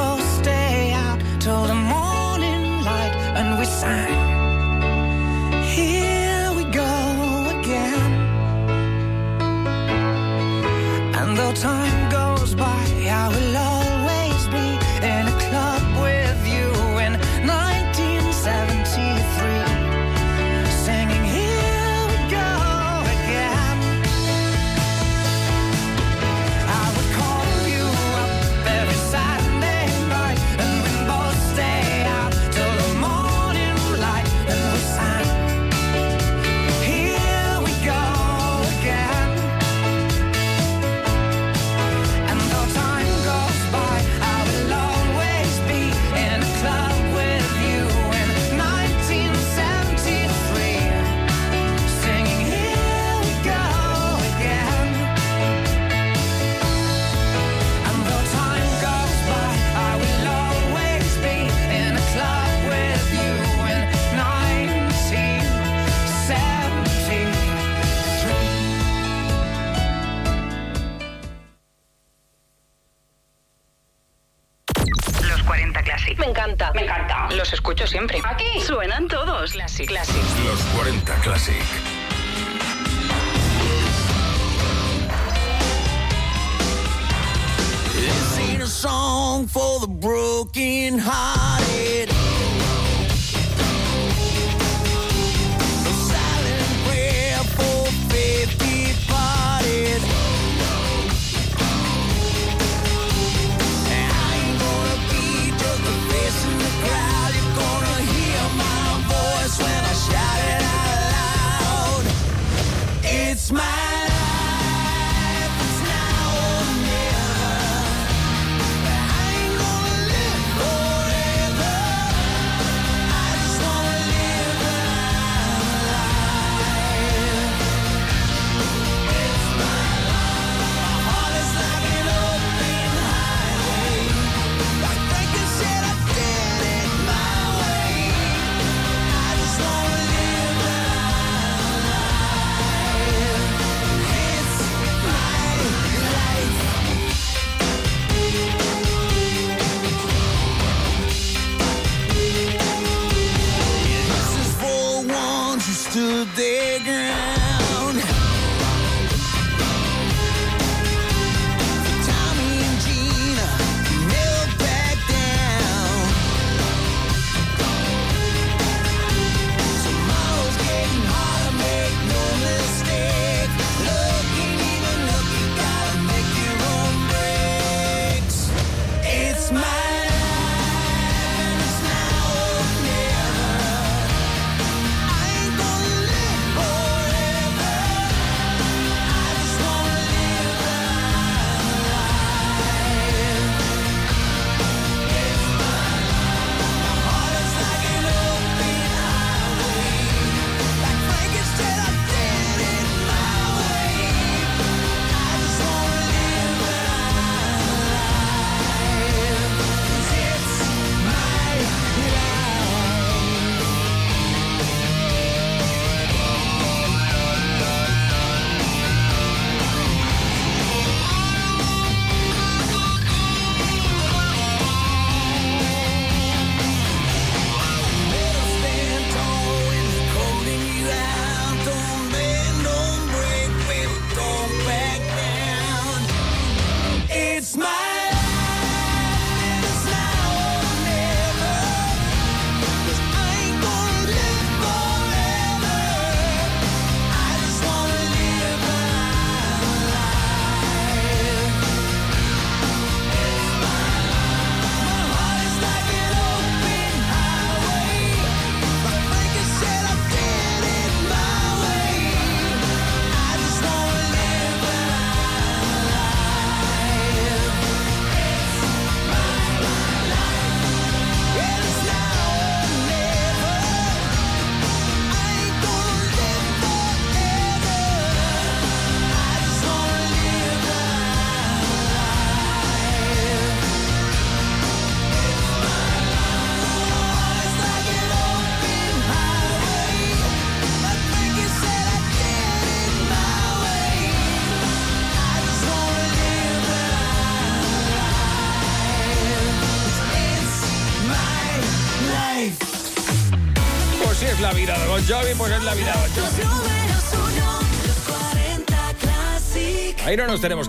Both stay out till the morning light, and we sang. Here we go again. And though time goes by, I will always encanta. Me encanta. Los escucho siempre. Aquí suenan todos. Classic, Classic. Los 40 Classic. This ain't a song for the broken hearted.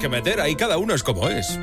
Que meter, ahí cada uno es como es.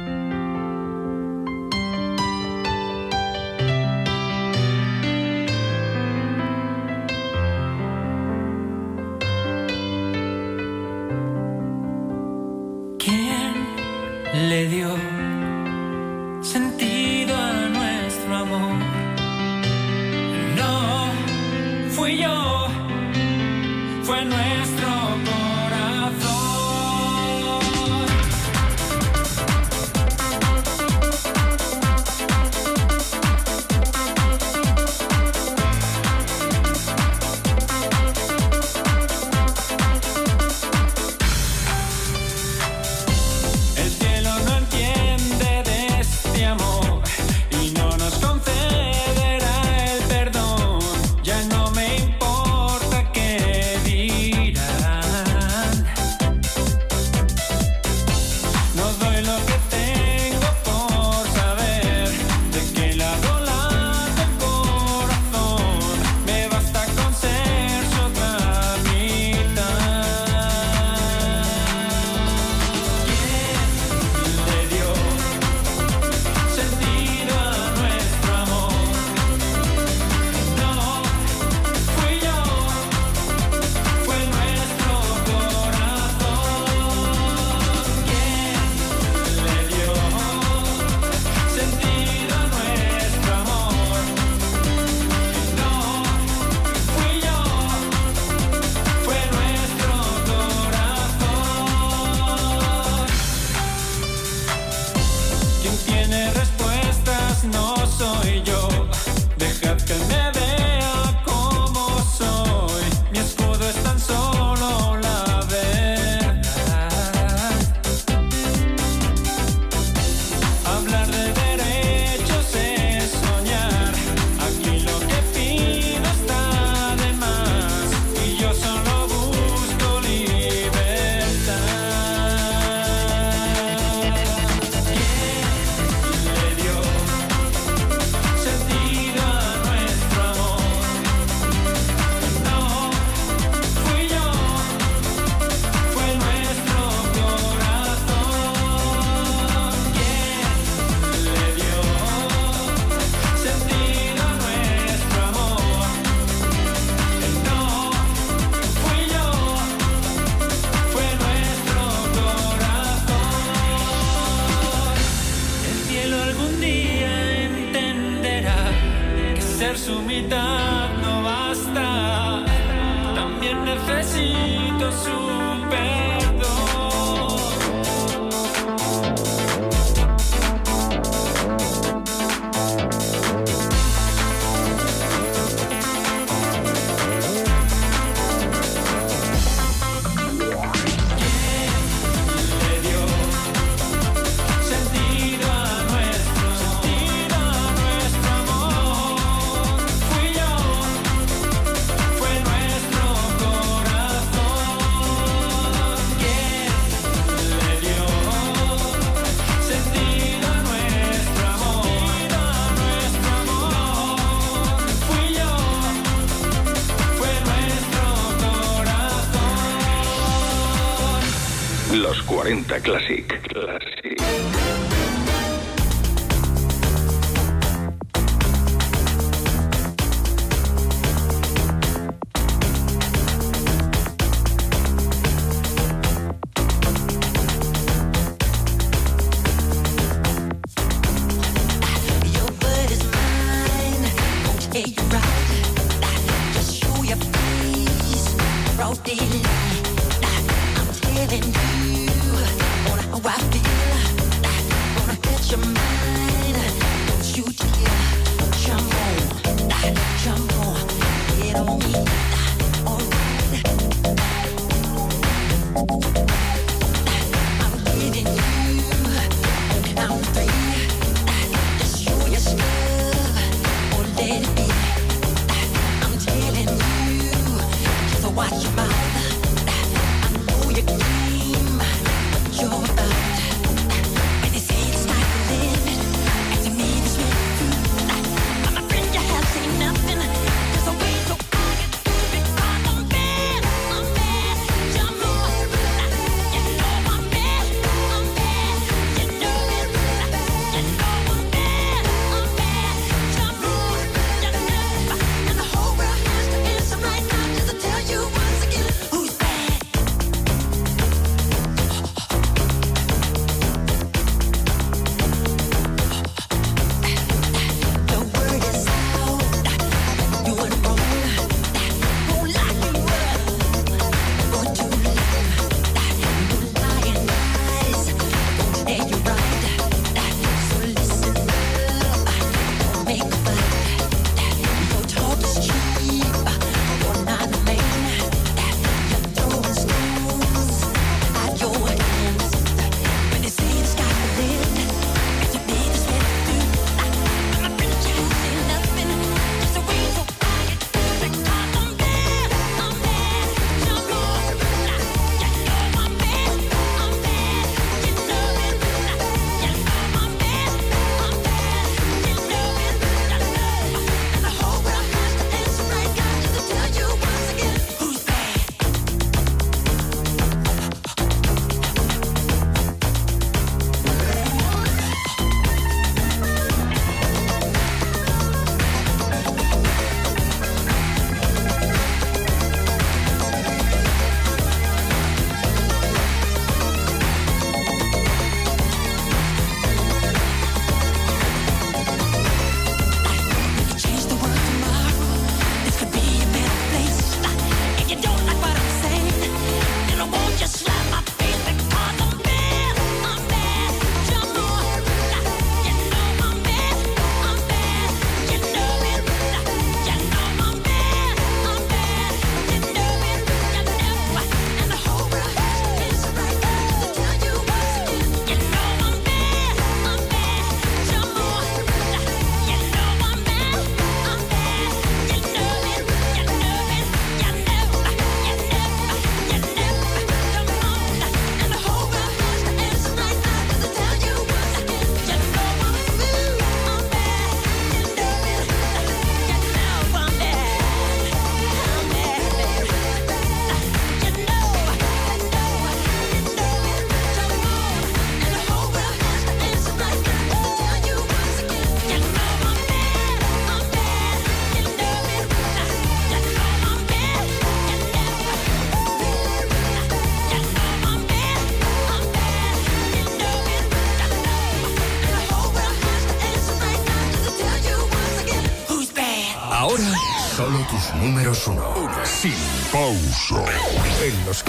Classic.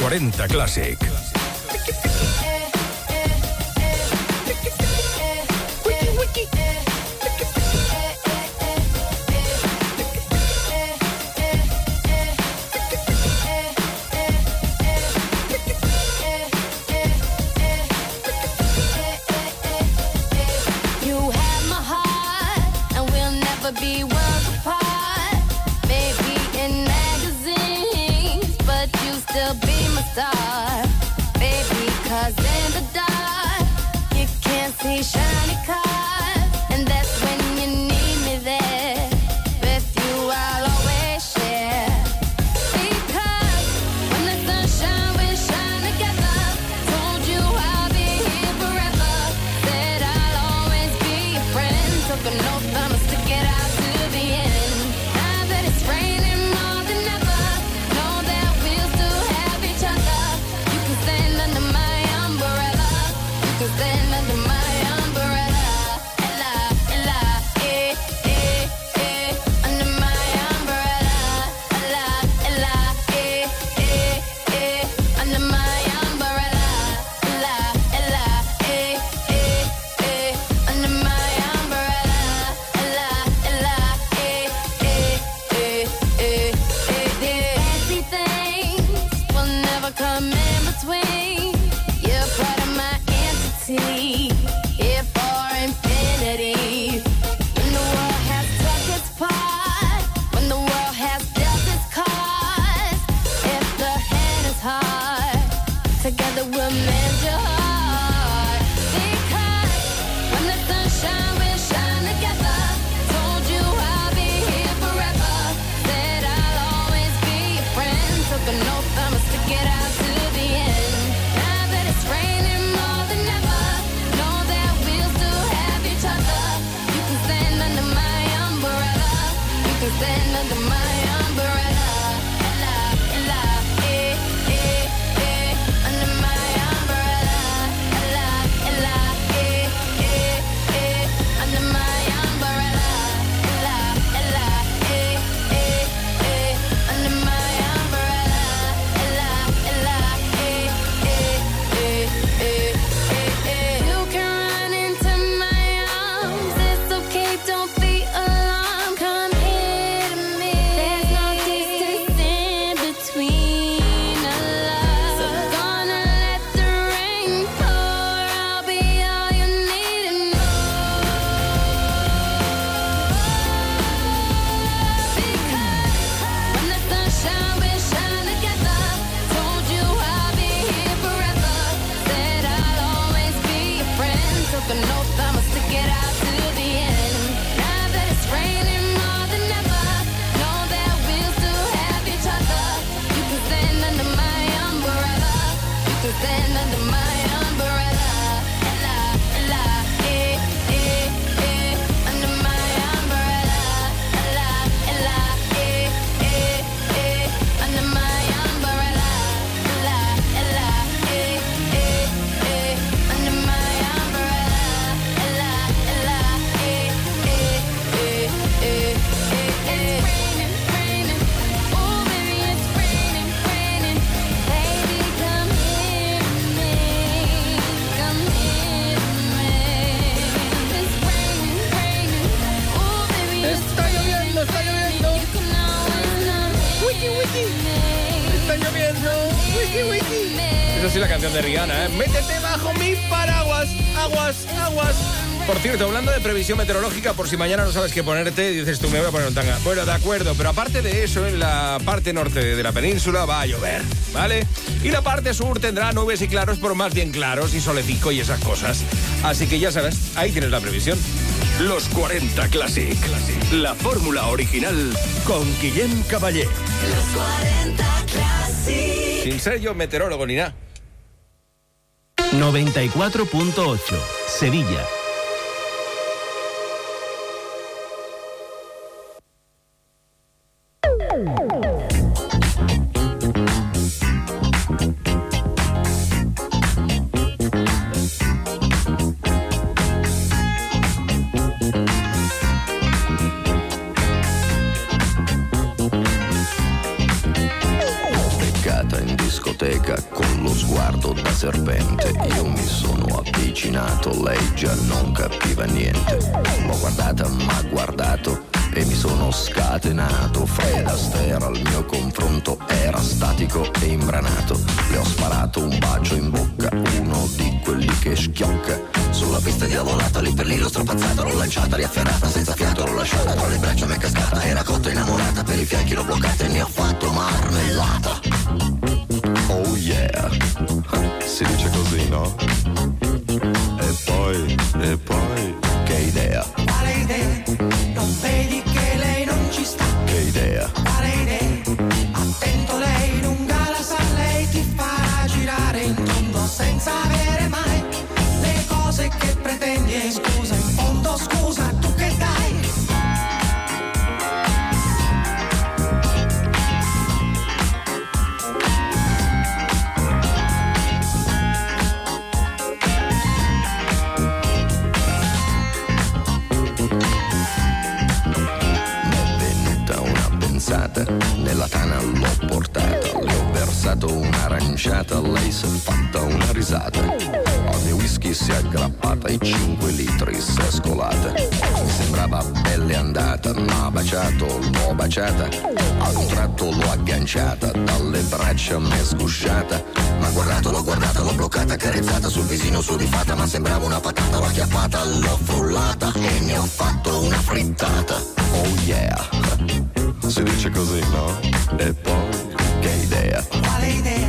40 Classic. cierto, hablando de previsión meteorológica, por si mañana no sabes qué ponerte, dices tú me voy a poner un tanga. Bueno, de acuerdo, pero aparte de eso, en la parte norte de la península va a llover, ¿vale? Y la parte sur tendrá nubes y claros, pero más bien claros y solecico y esas cosas. Así que ya sabes, ahí tienes la previsión. Los 40 Classic. Classic. La fórmula original con Guillem Caballé. Los 40 Classic. Sin ser yo meteorólogo ni nada. 94.8 Sevilla slanciata, dalle braccia a me sgusciata. Ma guardato, l'ho guardata, l'ho bloccata, carezzata sul visino sudifata, ma sembrava una patata, l'ho acchiappata, l'ho frullata e ne ho fatto una frittata. Oh yeah! Si dice così, no? E poi che idea? Quale idea?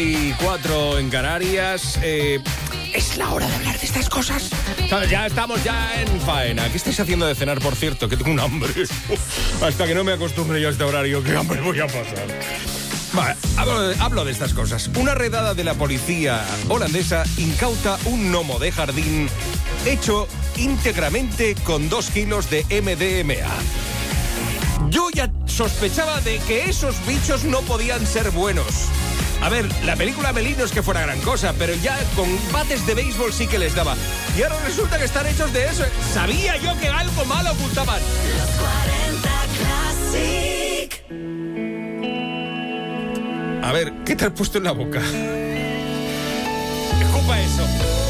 Y 4 en Canarias. eh, es la hora de hablar de estas cosas. Ya estamos ya en faena. ¿Qué estáis haciendo de cenar, por cierto? Que tengo un hambre. Hasta que no me acostumbre yo a este horario, ¿qué hambre voy a pasar? Vale, hablo de, hablo de estas cosas. Una redada de la policía holandesa incauta un gnomo de jardín hecho íntegramente con dos kilos de MDMA. Yo ya sospechaba de que esos bichos no podían ser buenos. A ver, la película Melín no es que fuera gran cosa, pero ya con bates de béisbol sí que les daba. Y ahora resulta que están hechos de eso. Sabía yo que algo malo ocultaban. A ver, ¿qué te has puesto en la boca? *laughs* Escupa eso.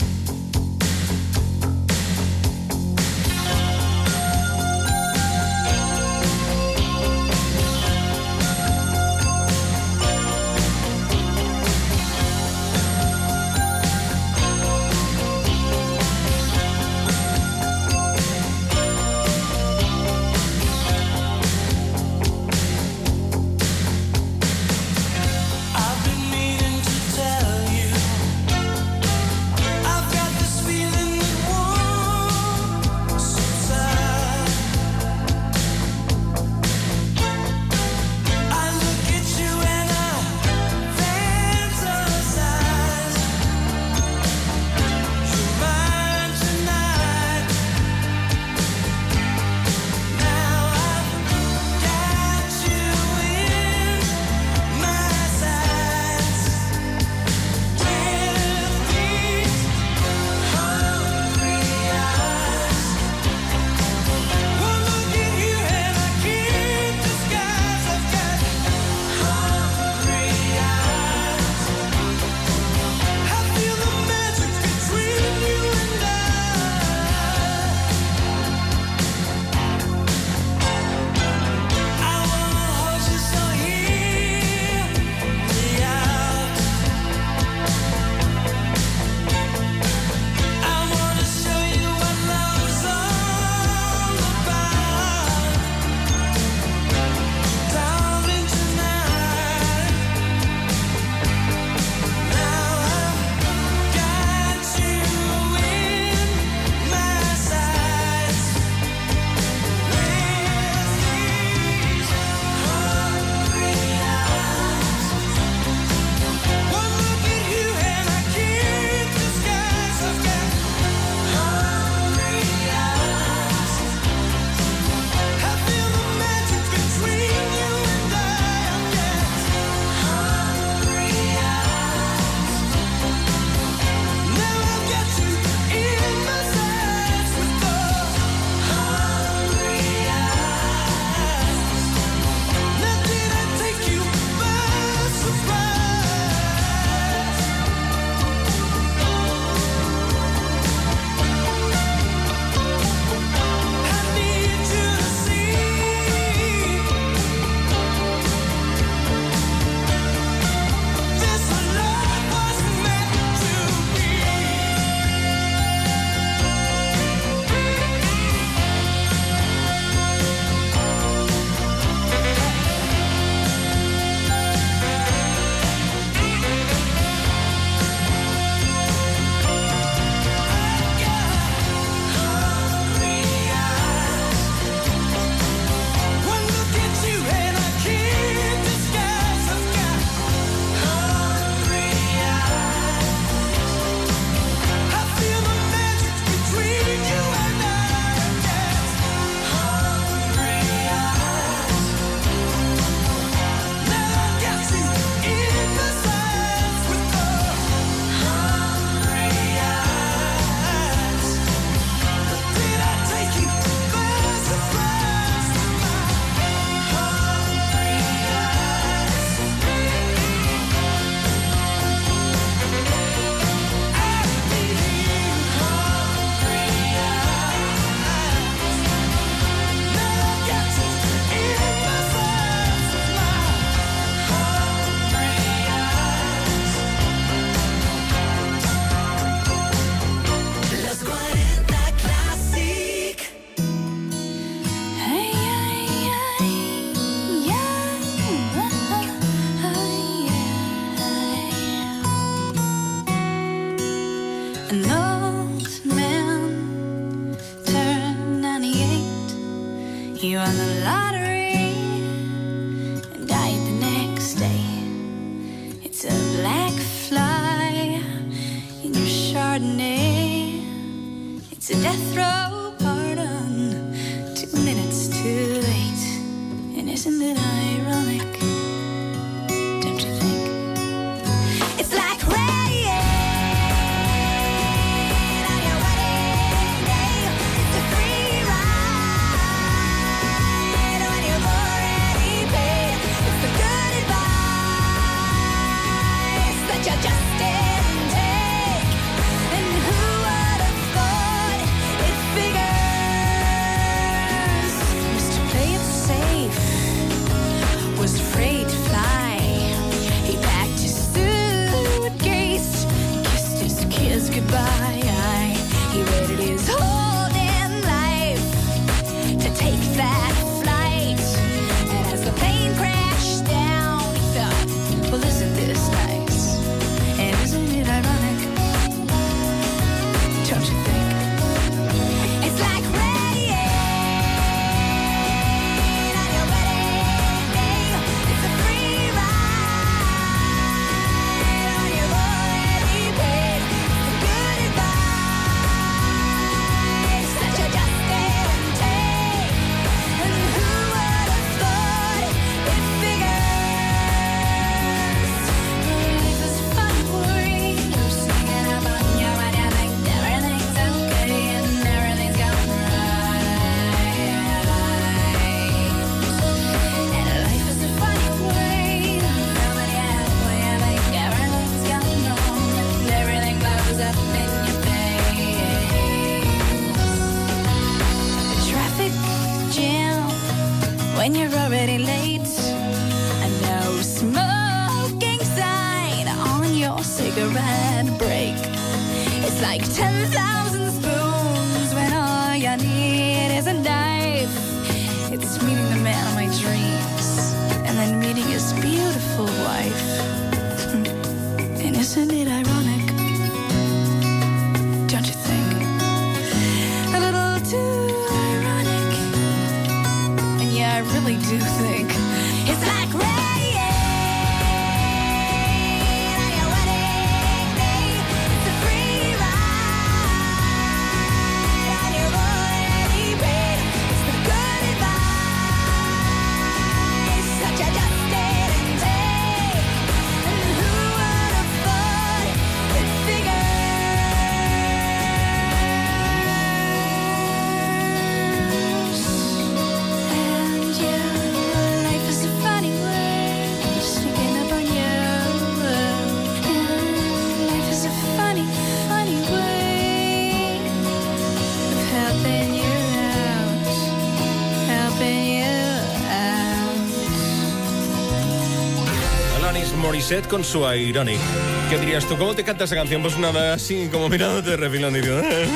Con su Ironic. ¿Qué dirías tú? ¿Cómo te canta esa canción? Pues nada, así como mirándote de refilón y digo... Eh".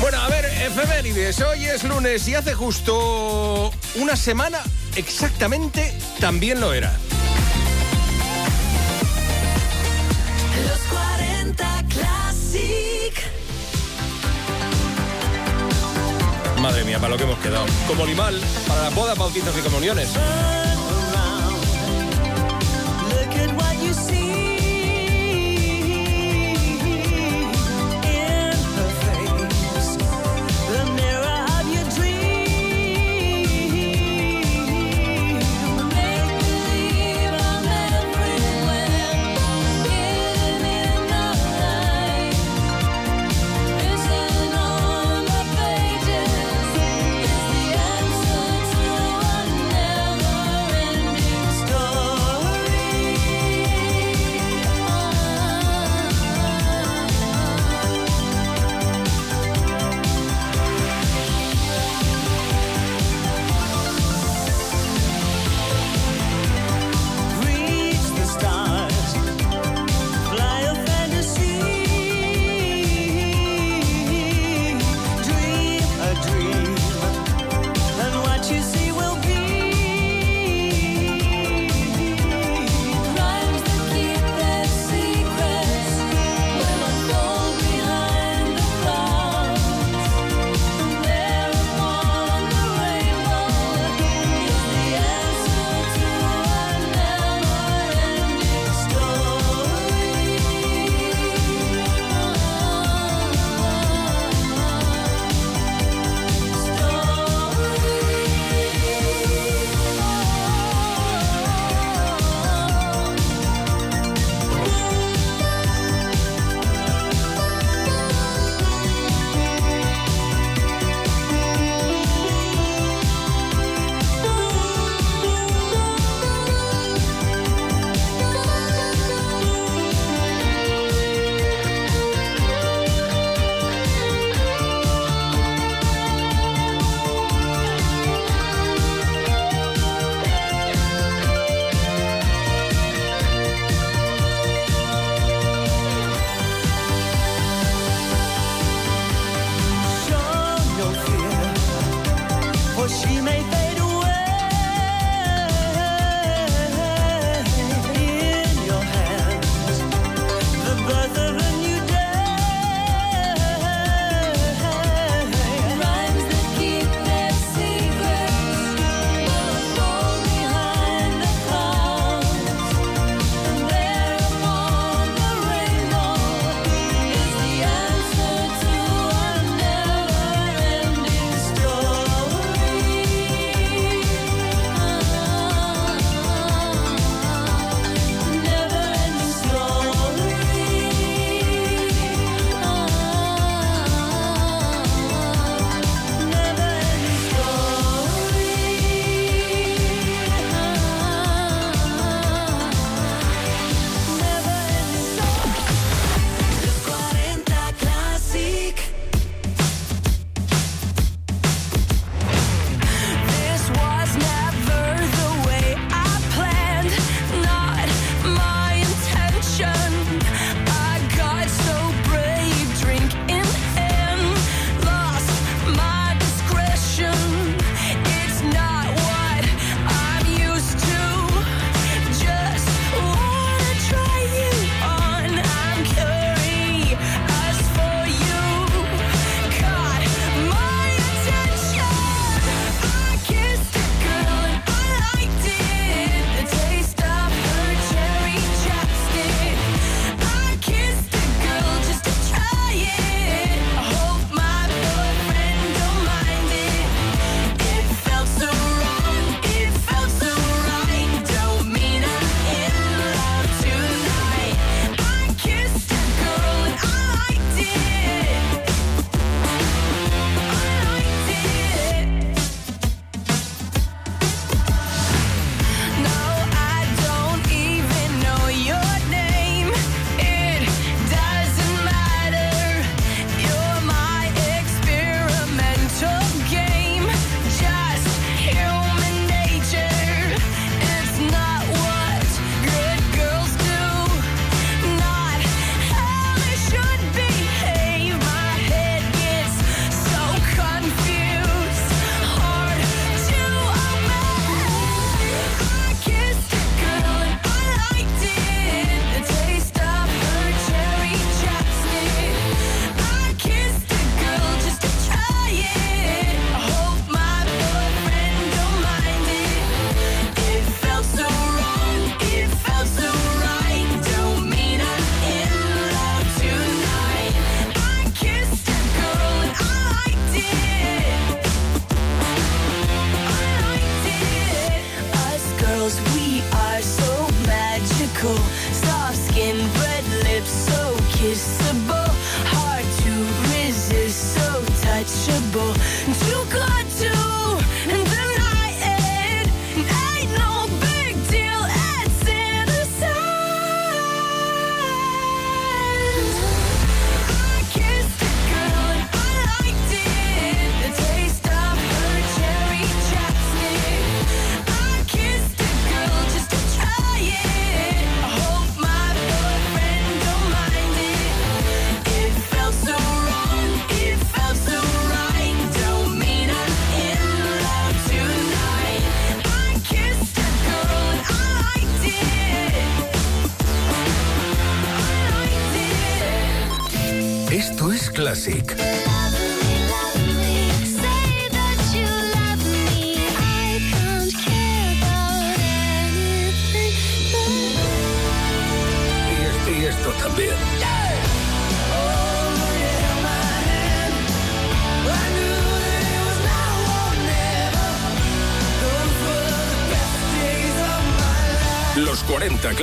Bueno, a ver, efemérides. Hoy es lunes y hace justo una semana exactamente también lo era. Madre mía, para lo que hemos quedado. Como limal, para las bodas, bautizos y comuniones.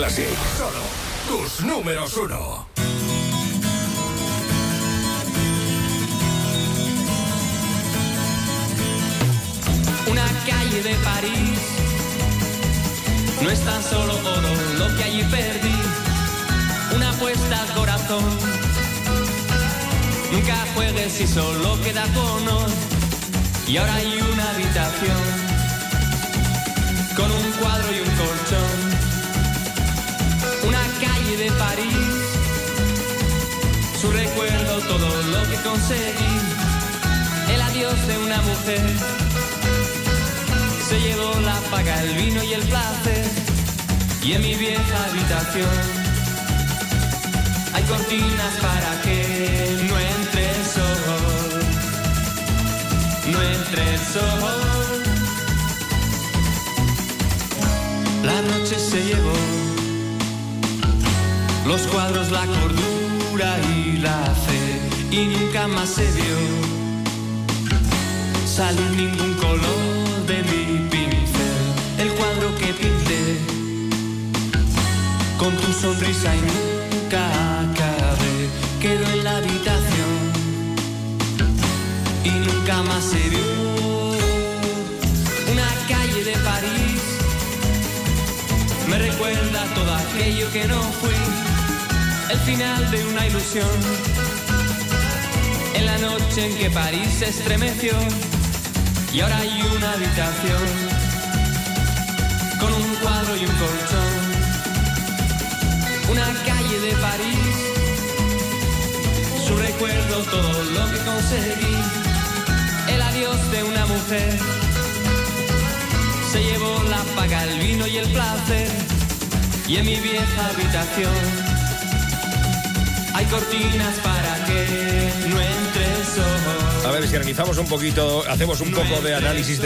clase.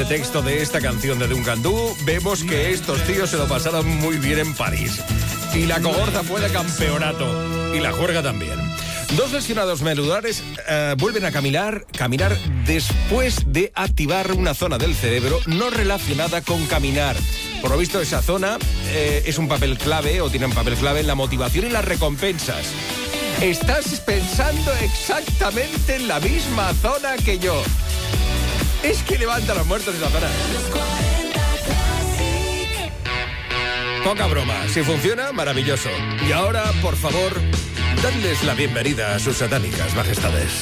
texto de esta canción de Duncan Du, vemos que estos tíos se lo pasaron muy bien en París. Y la cogorza fue de campeonato. Y la juerga también. Dos lesionados medulares uh, eh, vuelven a caminar, caminar después de activar una zona del cerebro no relacionada con caminar. Por lo visto, esa zona eh, es un papel clave o tiene un papel clave en la motivación y las recompensas. Estás pensando exactamente en la misma zona que yo. Es que levanta a los muertos esa zona. Poca broma, si funciona, maravilloso. Y ahora, por favor, dadles la bienvenida a sus satánicas majestades.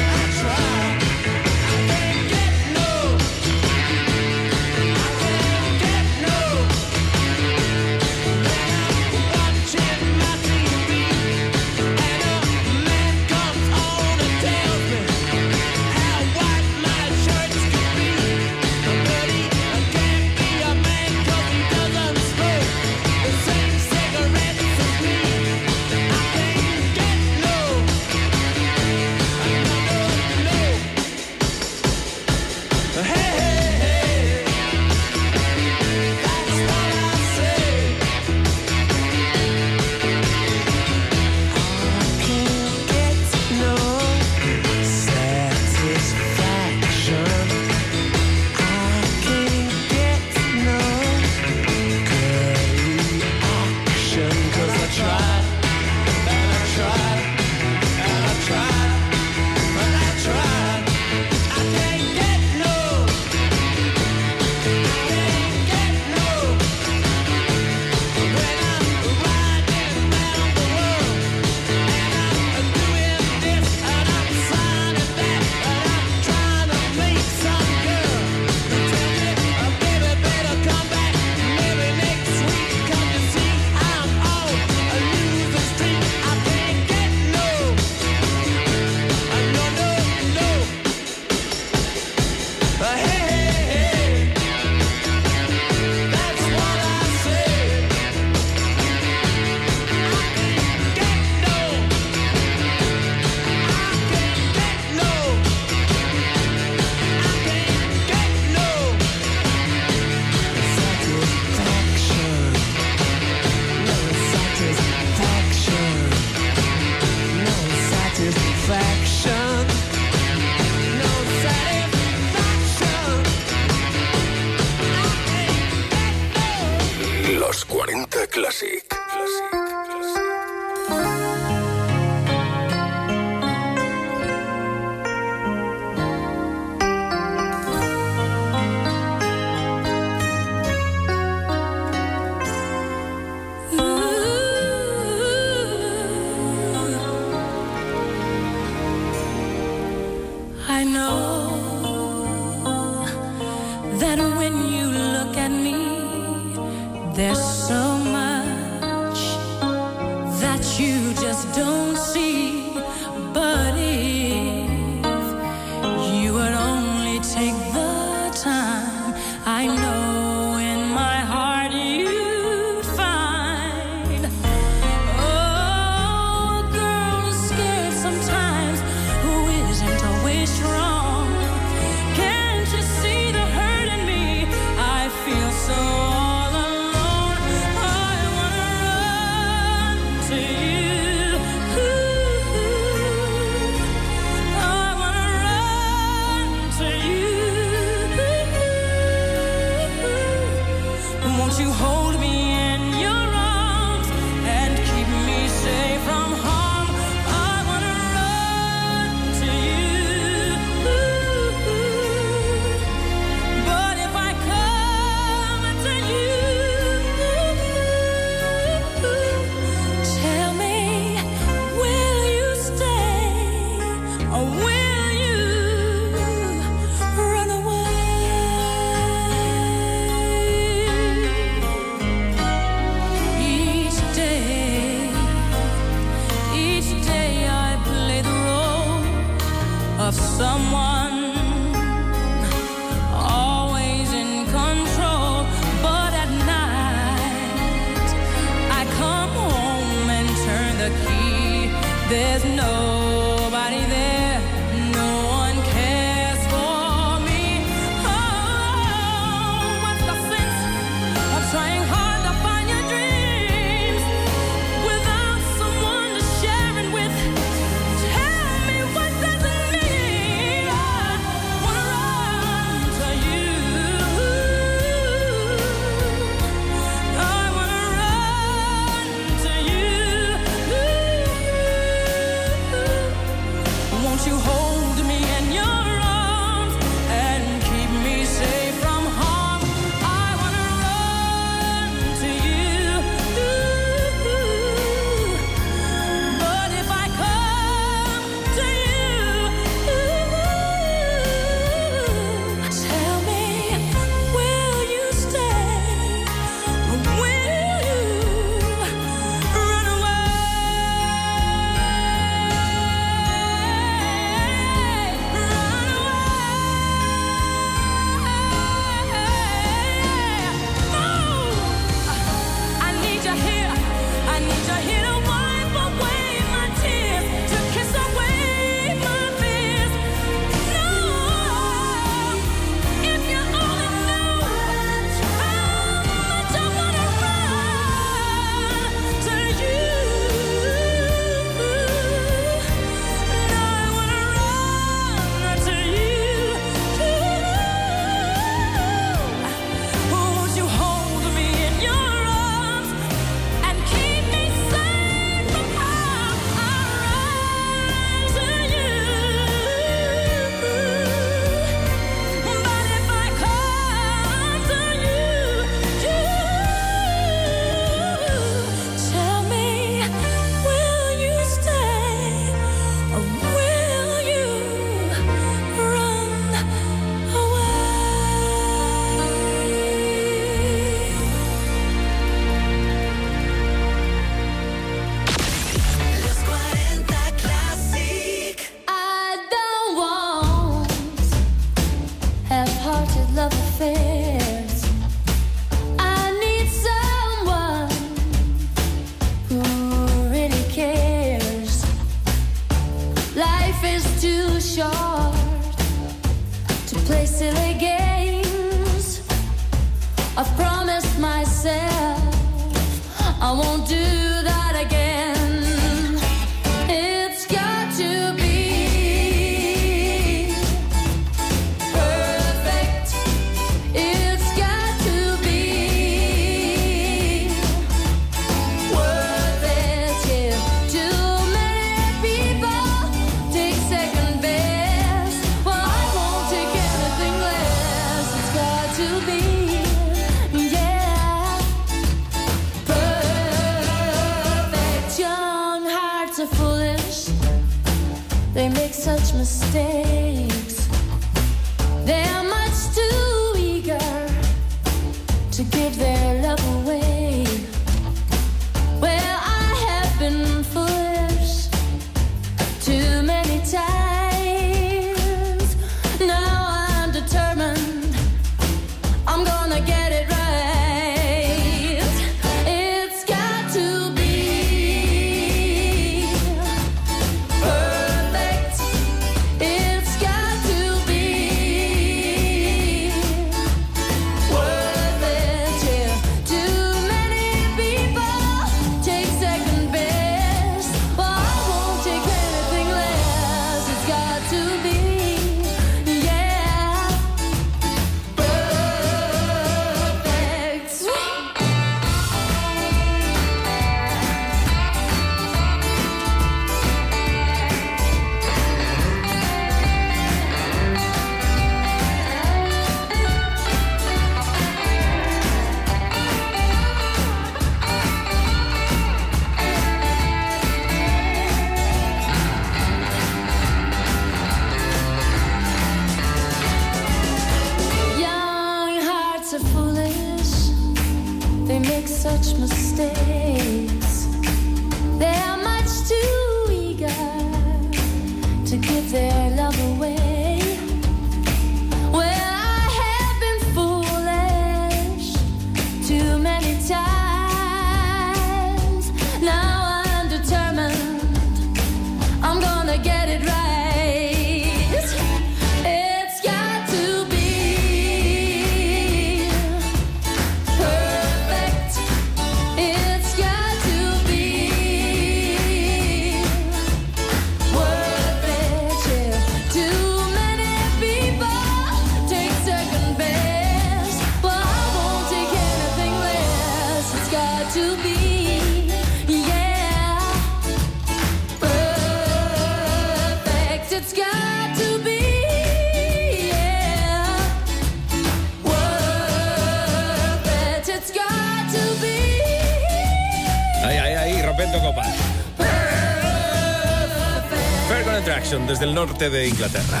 Norte de Inglaterra.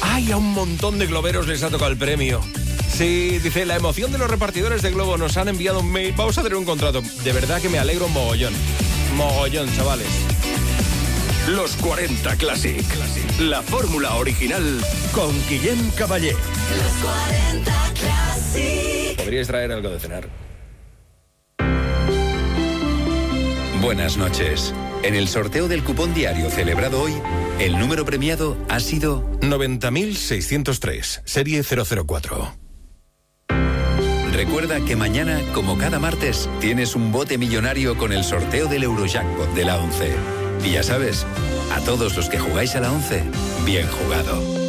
¡Ay, a un montón de globeros les ha tocado el premio! Sí, dice, la emoción de los repartidores de Globo nos han enviado un mail. Vamos a tener un contrato. De verdad que me alegro un mogollón. Mogollón, chavales. Los 40 Classic. La fórmula original con Guillem Caballé. Los 40 Classic. ¿Podríais traer algo de cenar? Buenas noches. En el sorteo del cupón diario celebrado hoy, el número premiado ha sido 90.603, serie 004. Recuerda que mañana, como cada martes, tienes un bote millonario con el sorteo del Eurojackpot de la 11. Y ya sabes, a todos los que jugáis a la 11, bien jugado.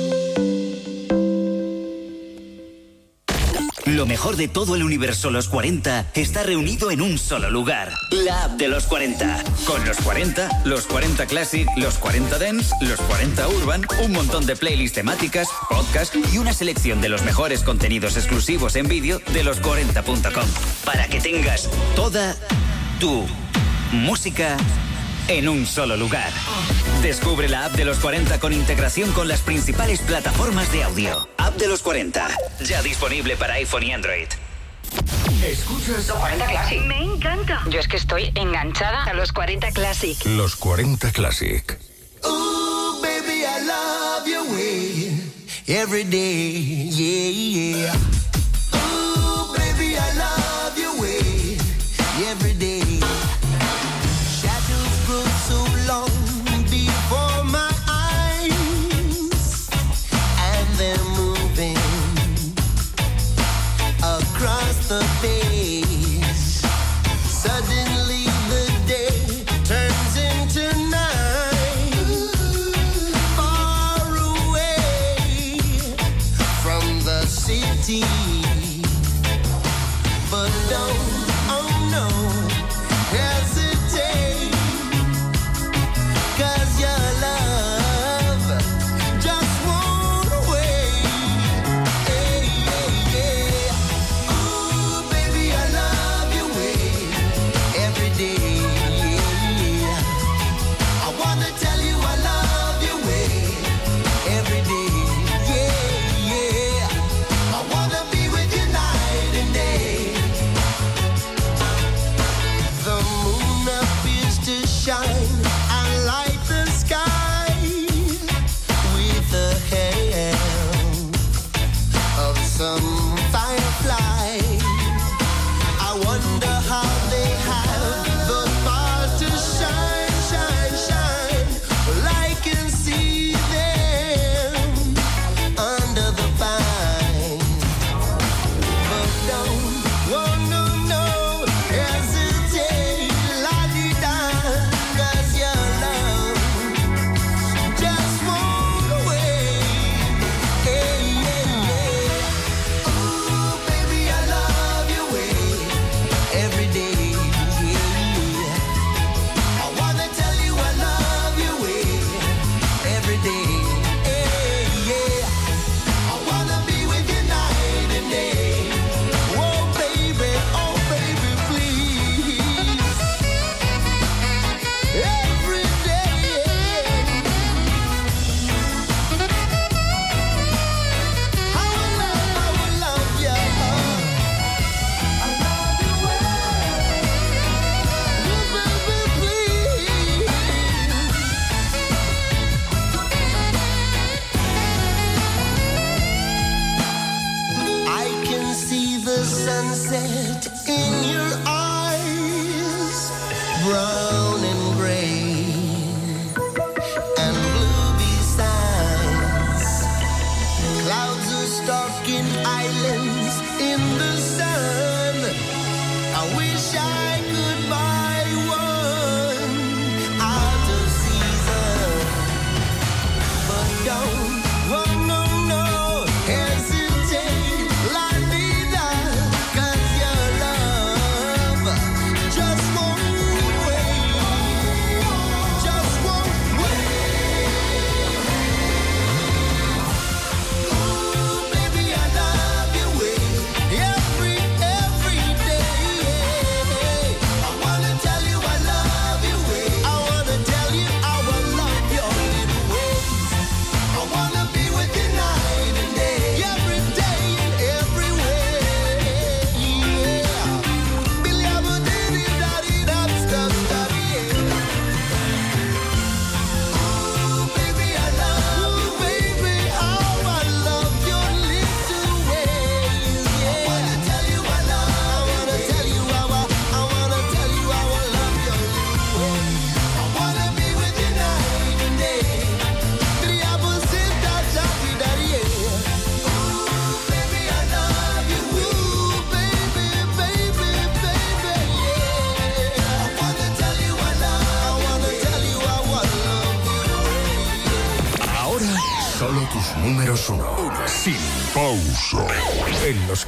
Lo mejor de todo el universo Los 40 está reunido en un solo lugar. La app de los 40. Con los 40, los 40 Classic, los 40 Dance, los 40 Urban, un montón de playlists temáticas, podcast y una selección de los mejores contenidos exclusivos en vídeo de los40.com. Para que tengas toda tu música en un solo lugar. Descubre la app de los 40 con integración con las principales plataformas de audio. App de los 40. Ya disponible para iPhone y Android. Escuchas los 40 Classic. Me encanta. Yo es que estoy enganchada a los 40 Classic. Los 40 Classic. Ooh, baby, I love your way every day, yeah, yeah.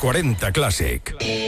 40 Classic. Walking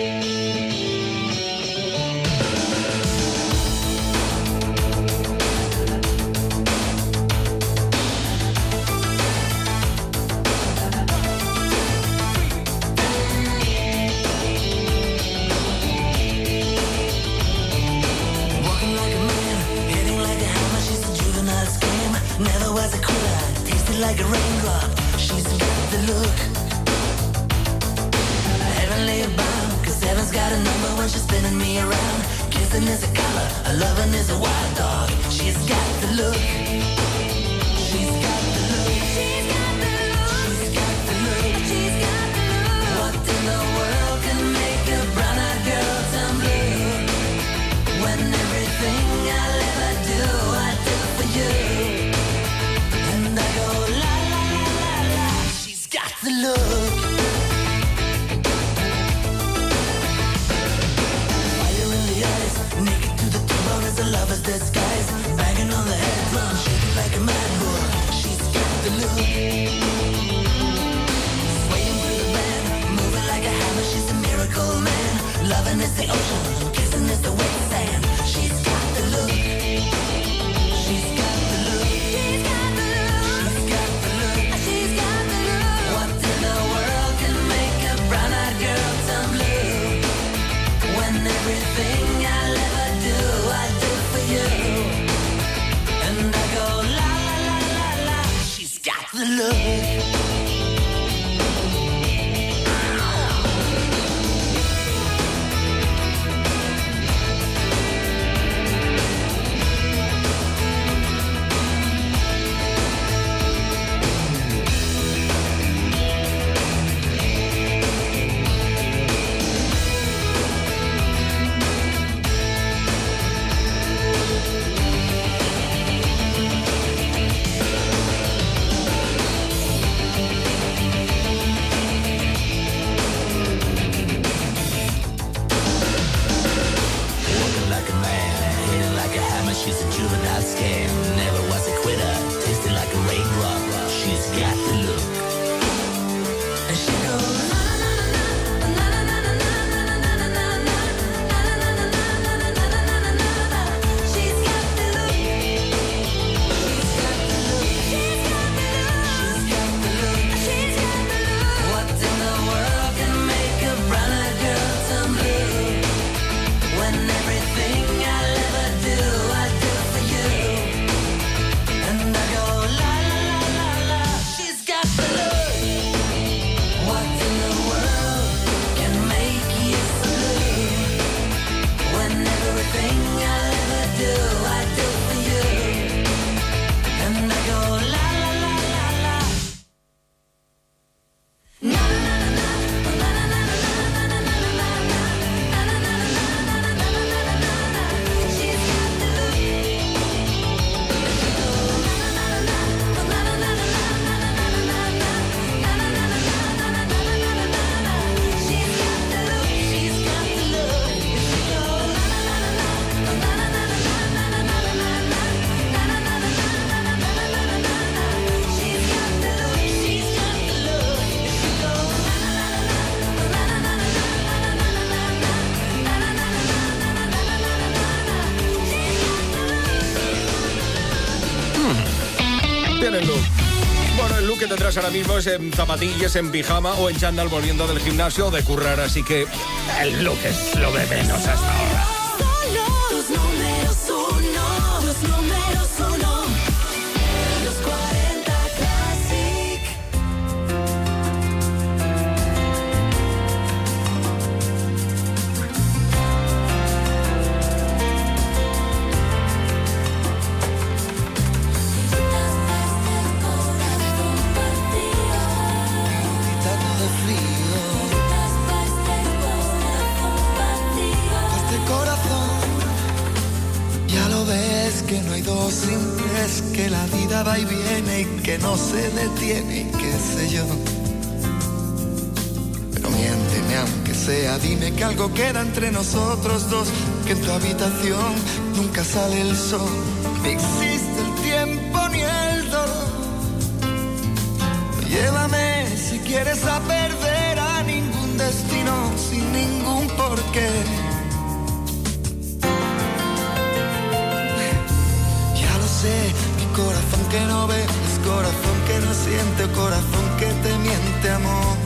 Pues ahora mismo es en zapatillas, en pijama o en chándal volviendo del gimnasio o de currar, así que eh, el look es lo de menos hasta ahora. entre nosotros dos, que en tu habitación nunca sale el sol. Ni existe el tiempo ni el dolor. Llévame si quieres a perder a ningún destino sin ningún porqué. Ya lo sé, mi corazón que no ve es corazón que no siente, corazón que te miente amor.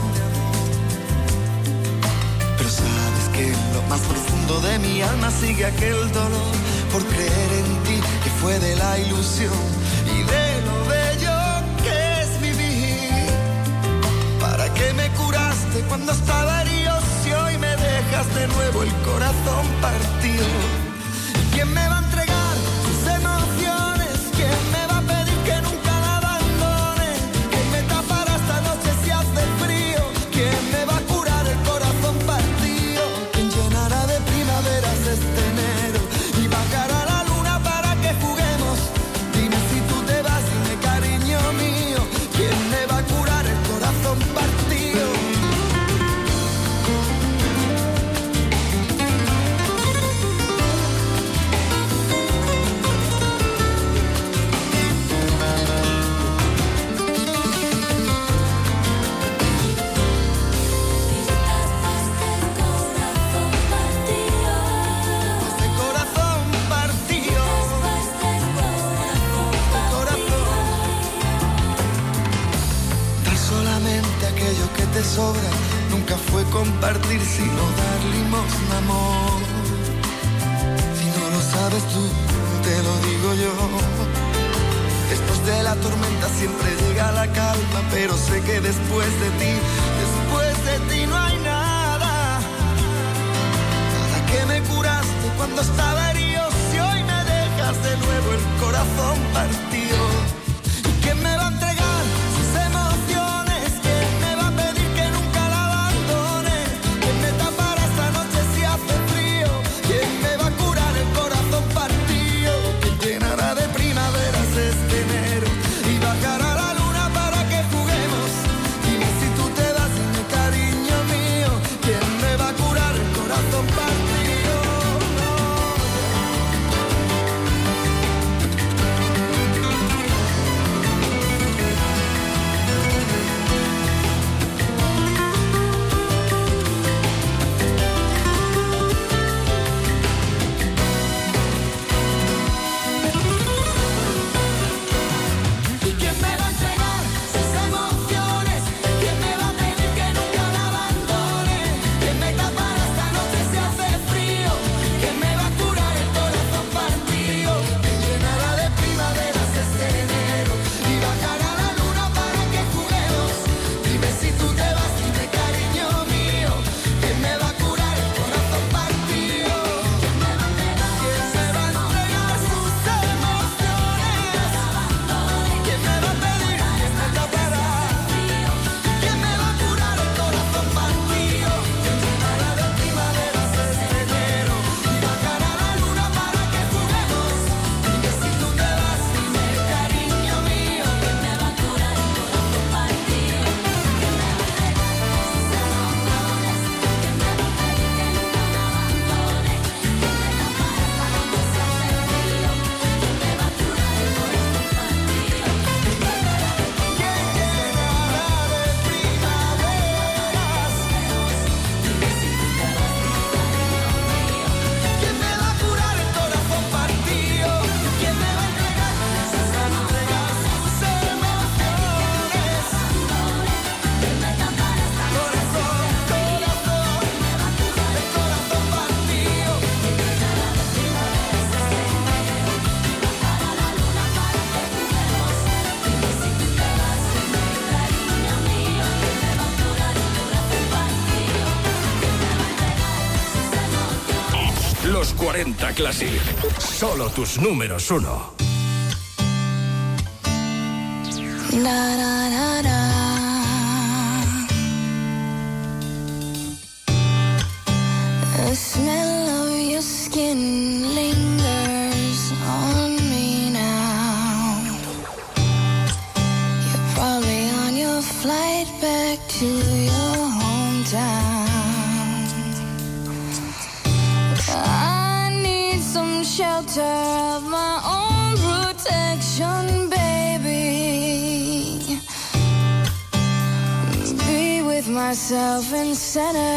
más profundo de mi alma sigue aquel dolor por creer en ti que fue de la ilusión y de lo bello que es vivir. ¿Para qué me curaste cuando estaba herido si hoy me dejas de nuevo el corazón partido? ¿Quién me va Cadena Classic. Solo tus números uno. center.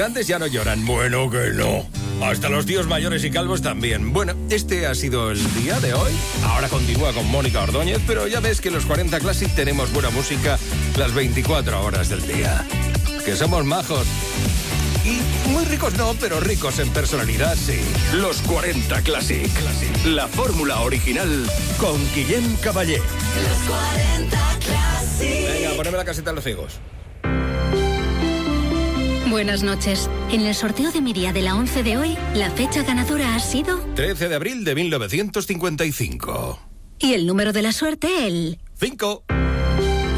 grandes ya no lloran. Bueno que no. Hasta los tíos mayores y calvos también. Bueno, este ha sido el día de hoy. Ahora continúa con Mónica Ordóñez, pero ya ves que los 40 Classic tenemos buena música las 24 horas del día. Que somos majos. Y muy ricos no, pero ricos en personalidad sí. Los 40 Classic. La fórmula original con Guillem Caballé. Los 40 Classic. Venga, poneme la caseta en los ciegos. Buenas noches. En el sorteo de mi día de la 11 de hoy, la fecha ganadora ha sido 13 de abril de 1955. Y el número de la suerte, el 5.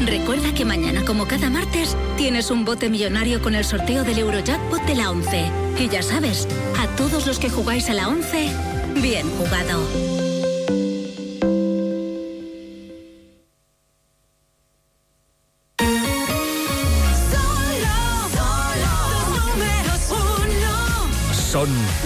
Recuerda que mañana, como cada martes, tienes un bote millonario con el sorteo del Eurojackpot de la 11. Y ya sabes, a todos los que jugáis a la 11, bien jugado.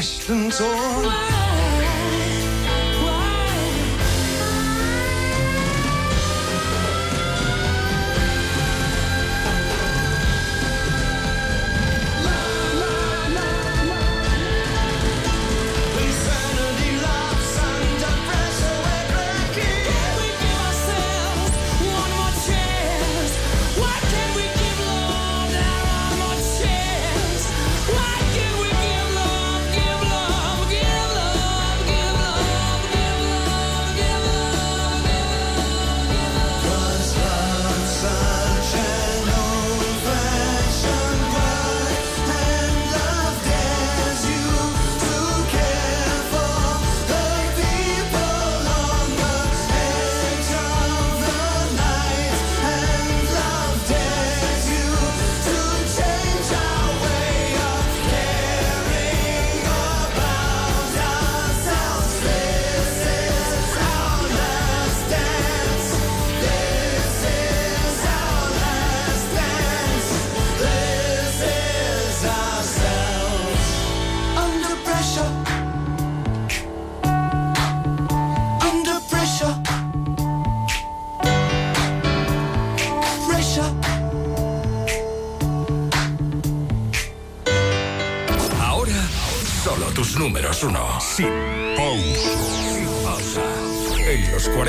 questions all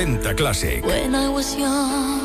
40 Classic. When I was young,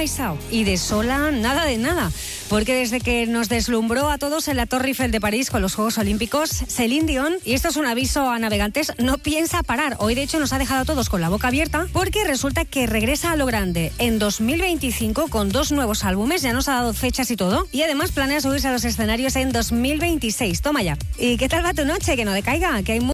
Maisao. Y de sola, nada de nada. Porque desde que nos deslumbró a todos en la Torre Eiffel de París con los Juegos Olímpicos, Celine Dion, y esto es un aviso a navegantes, no piensa parar. Hoy de hecho nos ha dejado a todos con la boca abierta porque resulta que regresa a lo grande en 2025 con dos nuevos álbumes, ya nos ha dado fechas y todo. Y además planea subirse a los escenarios en 2026. Toma ya. ¿Y qué tal va tu noche? Que no decaiga, que hay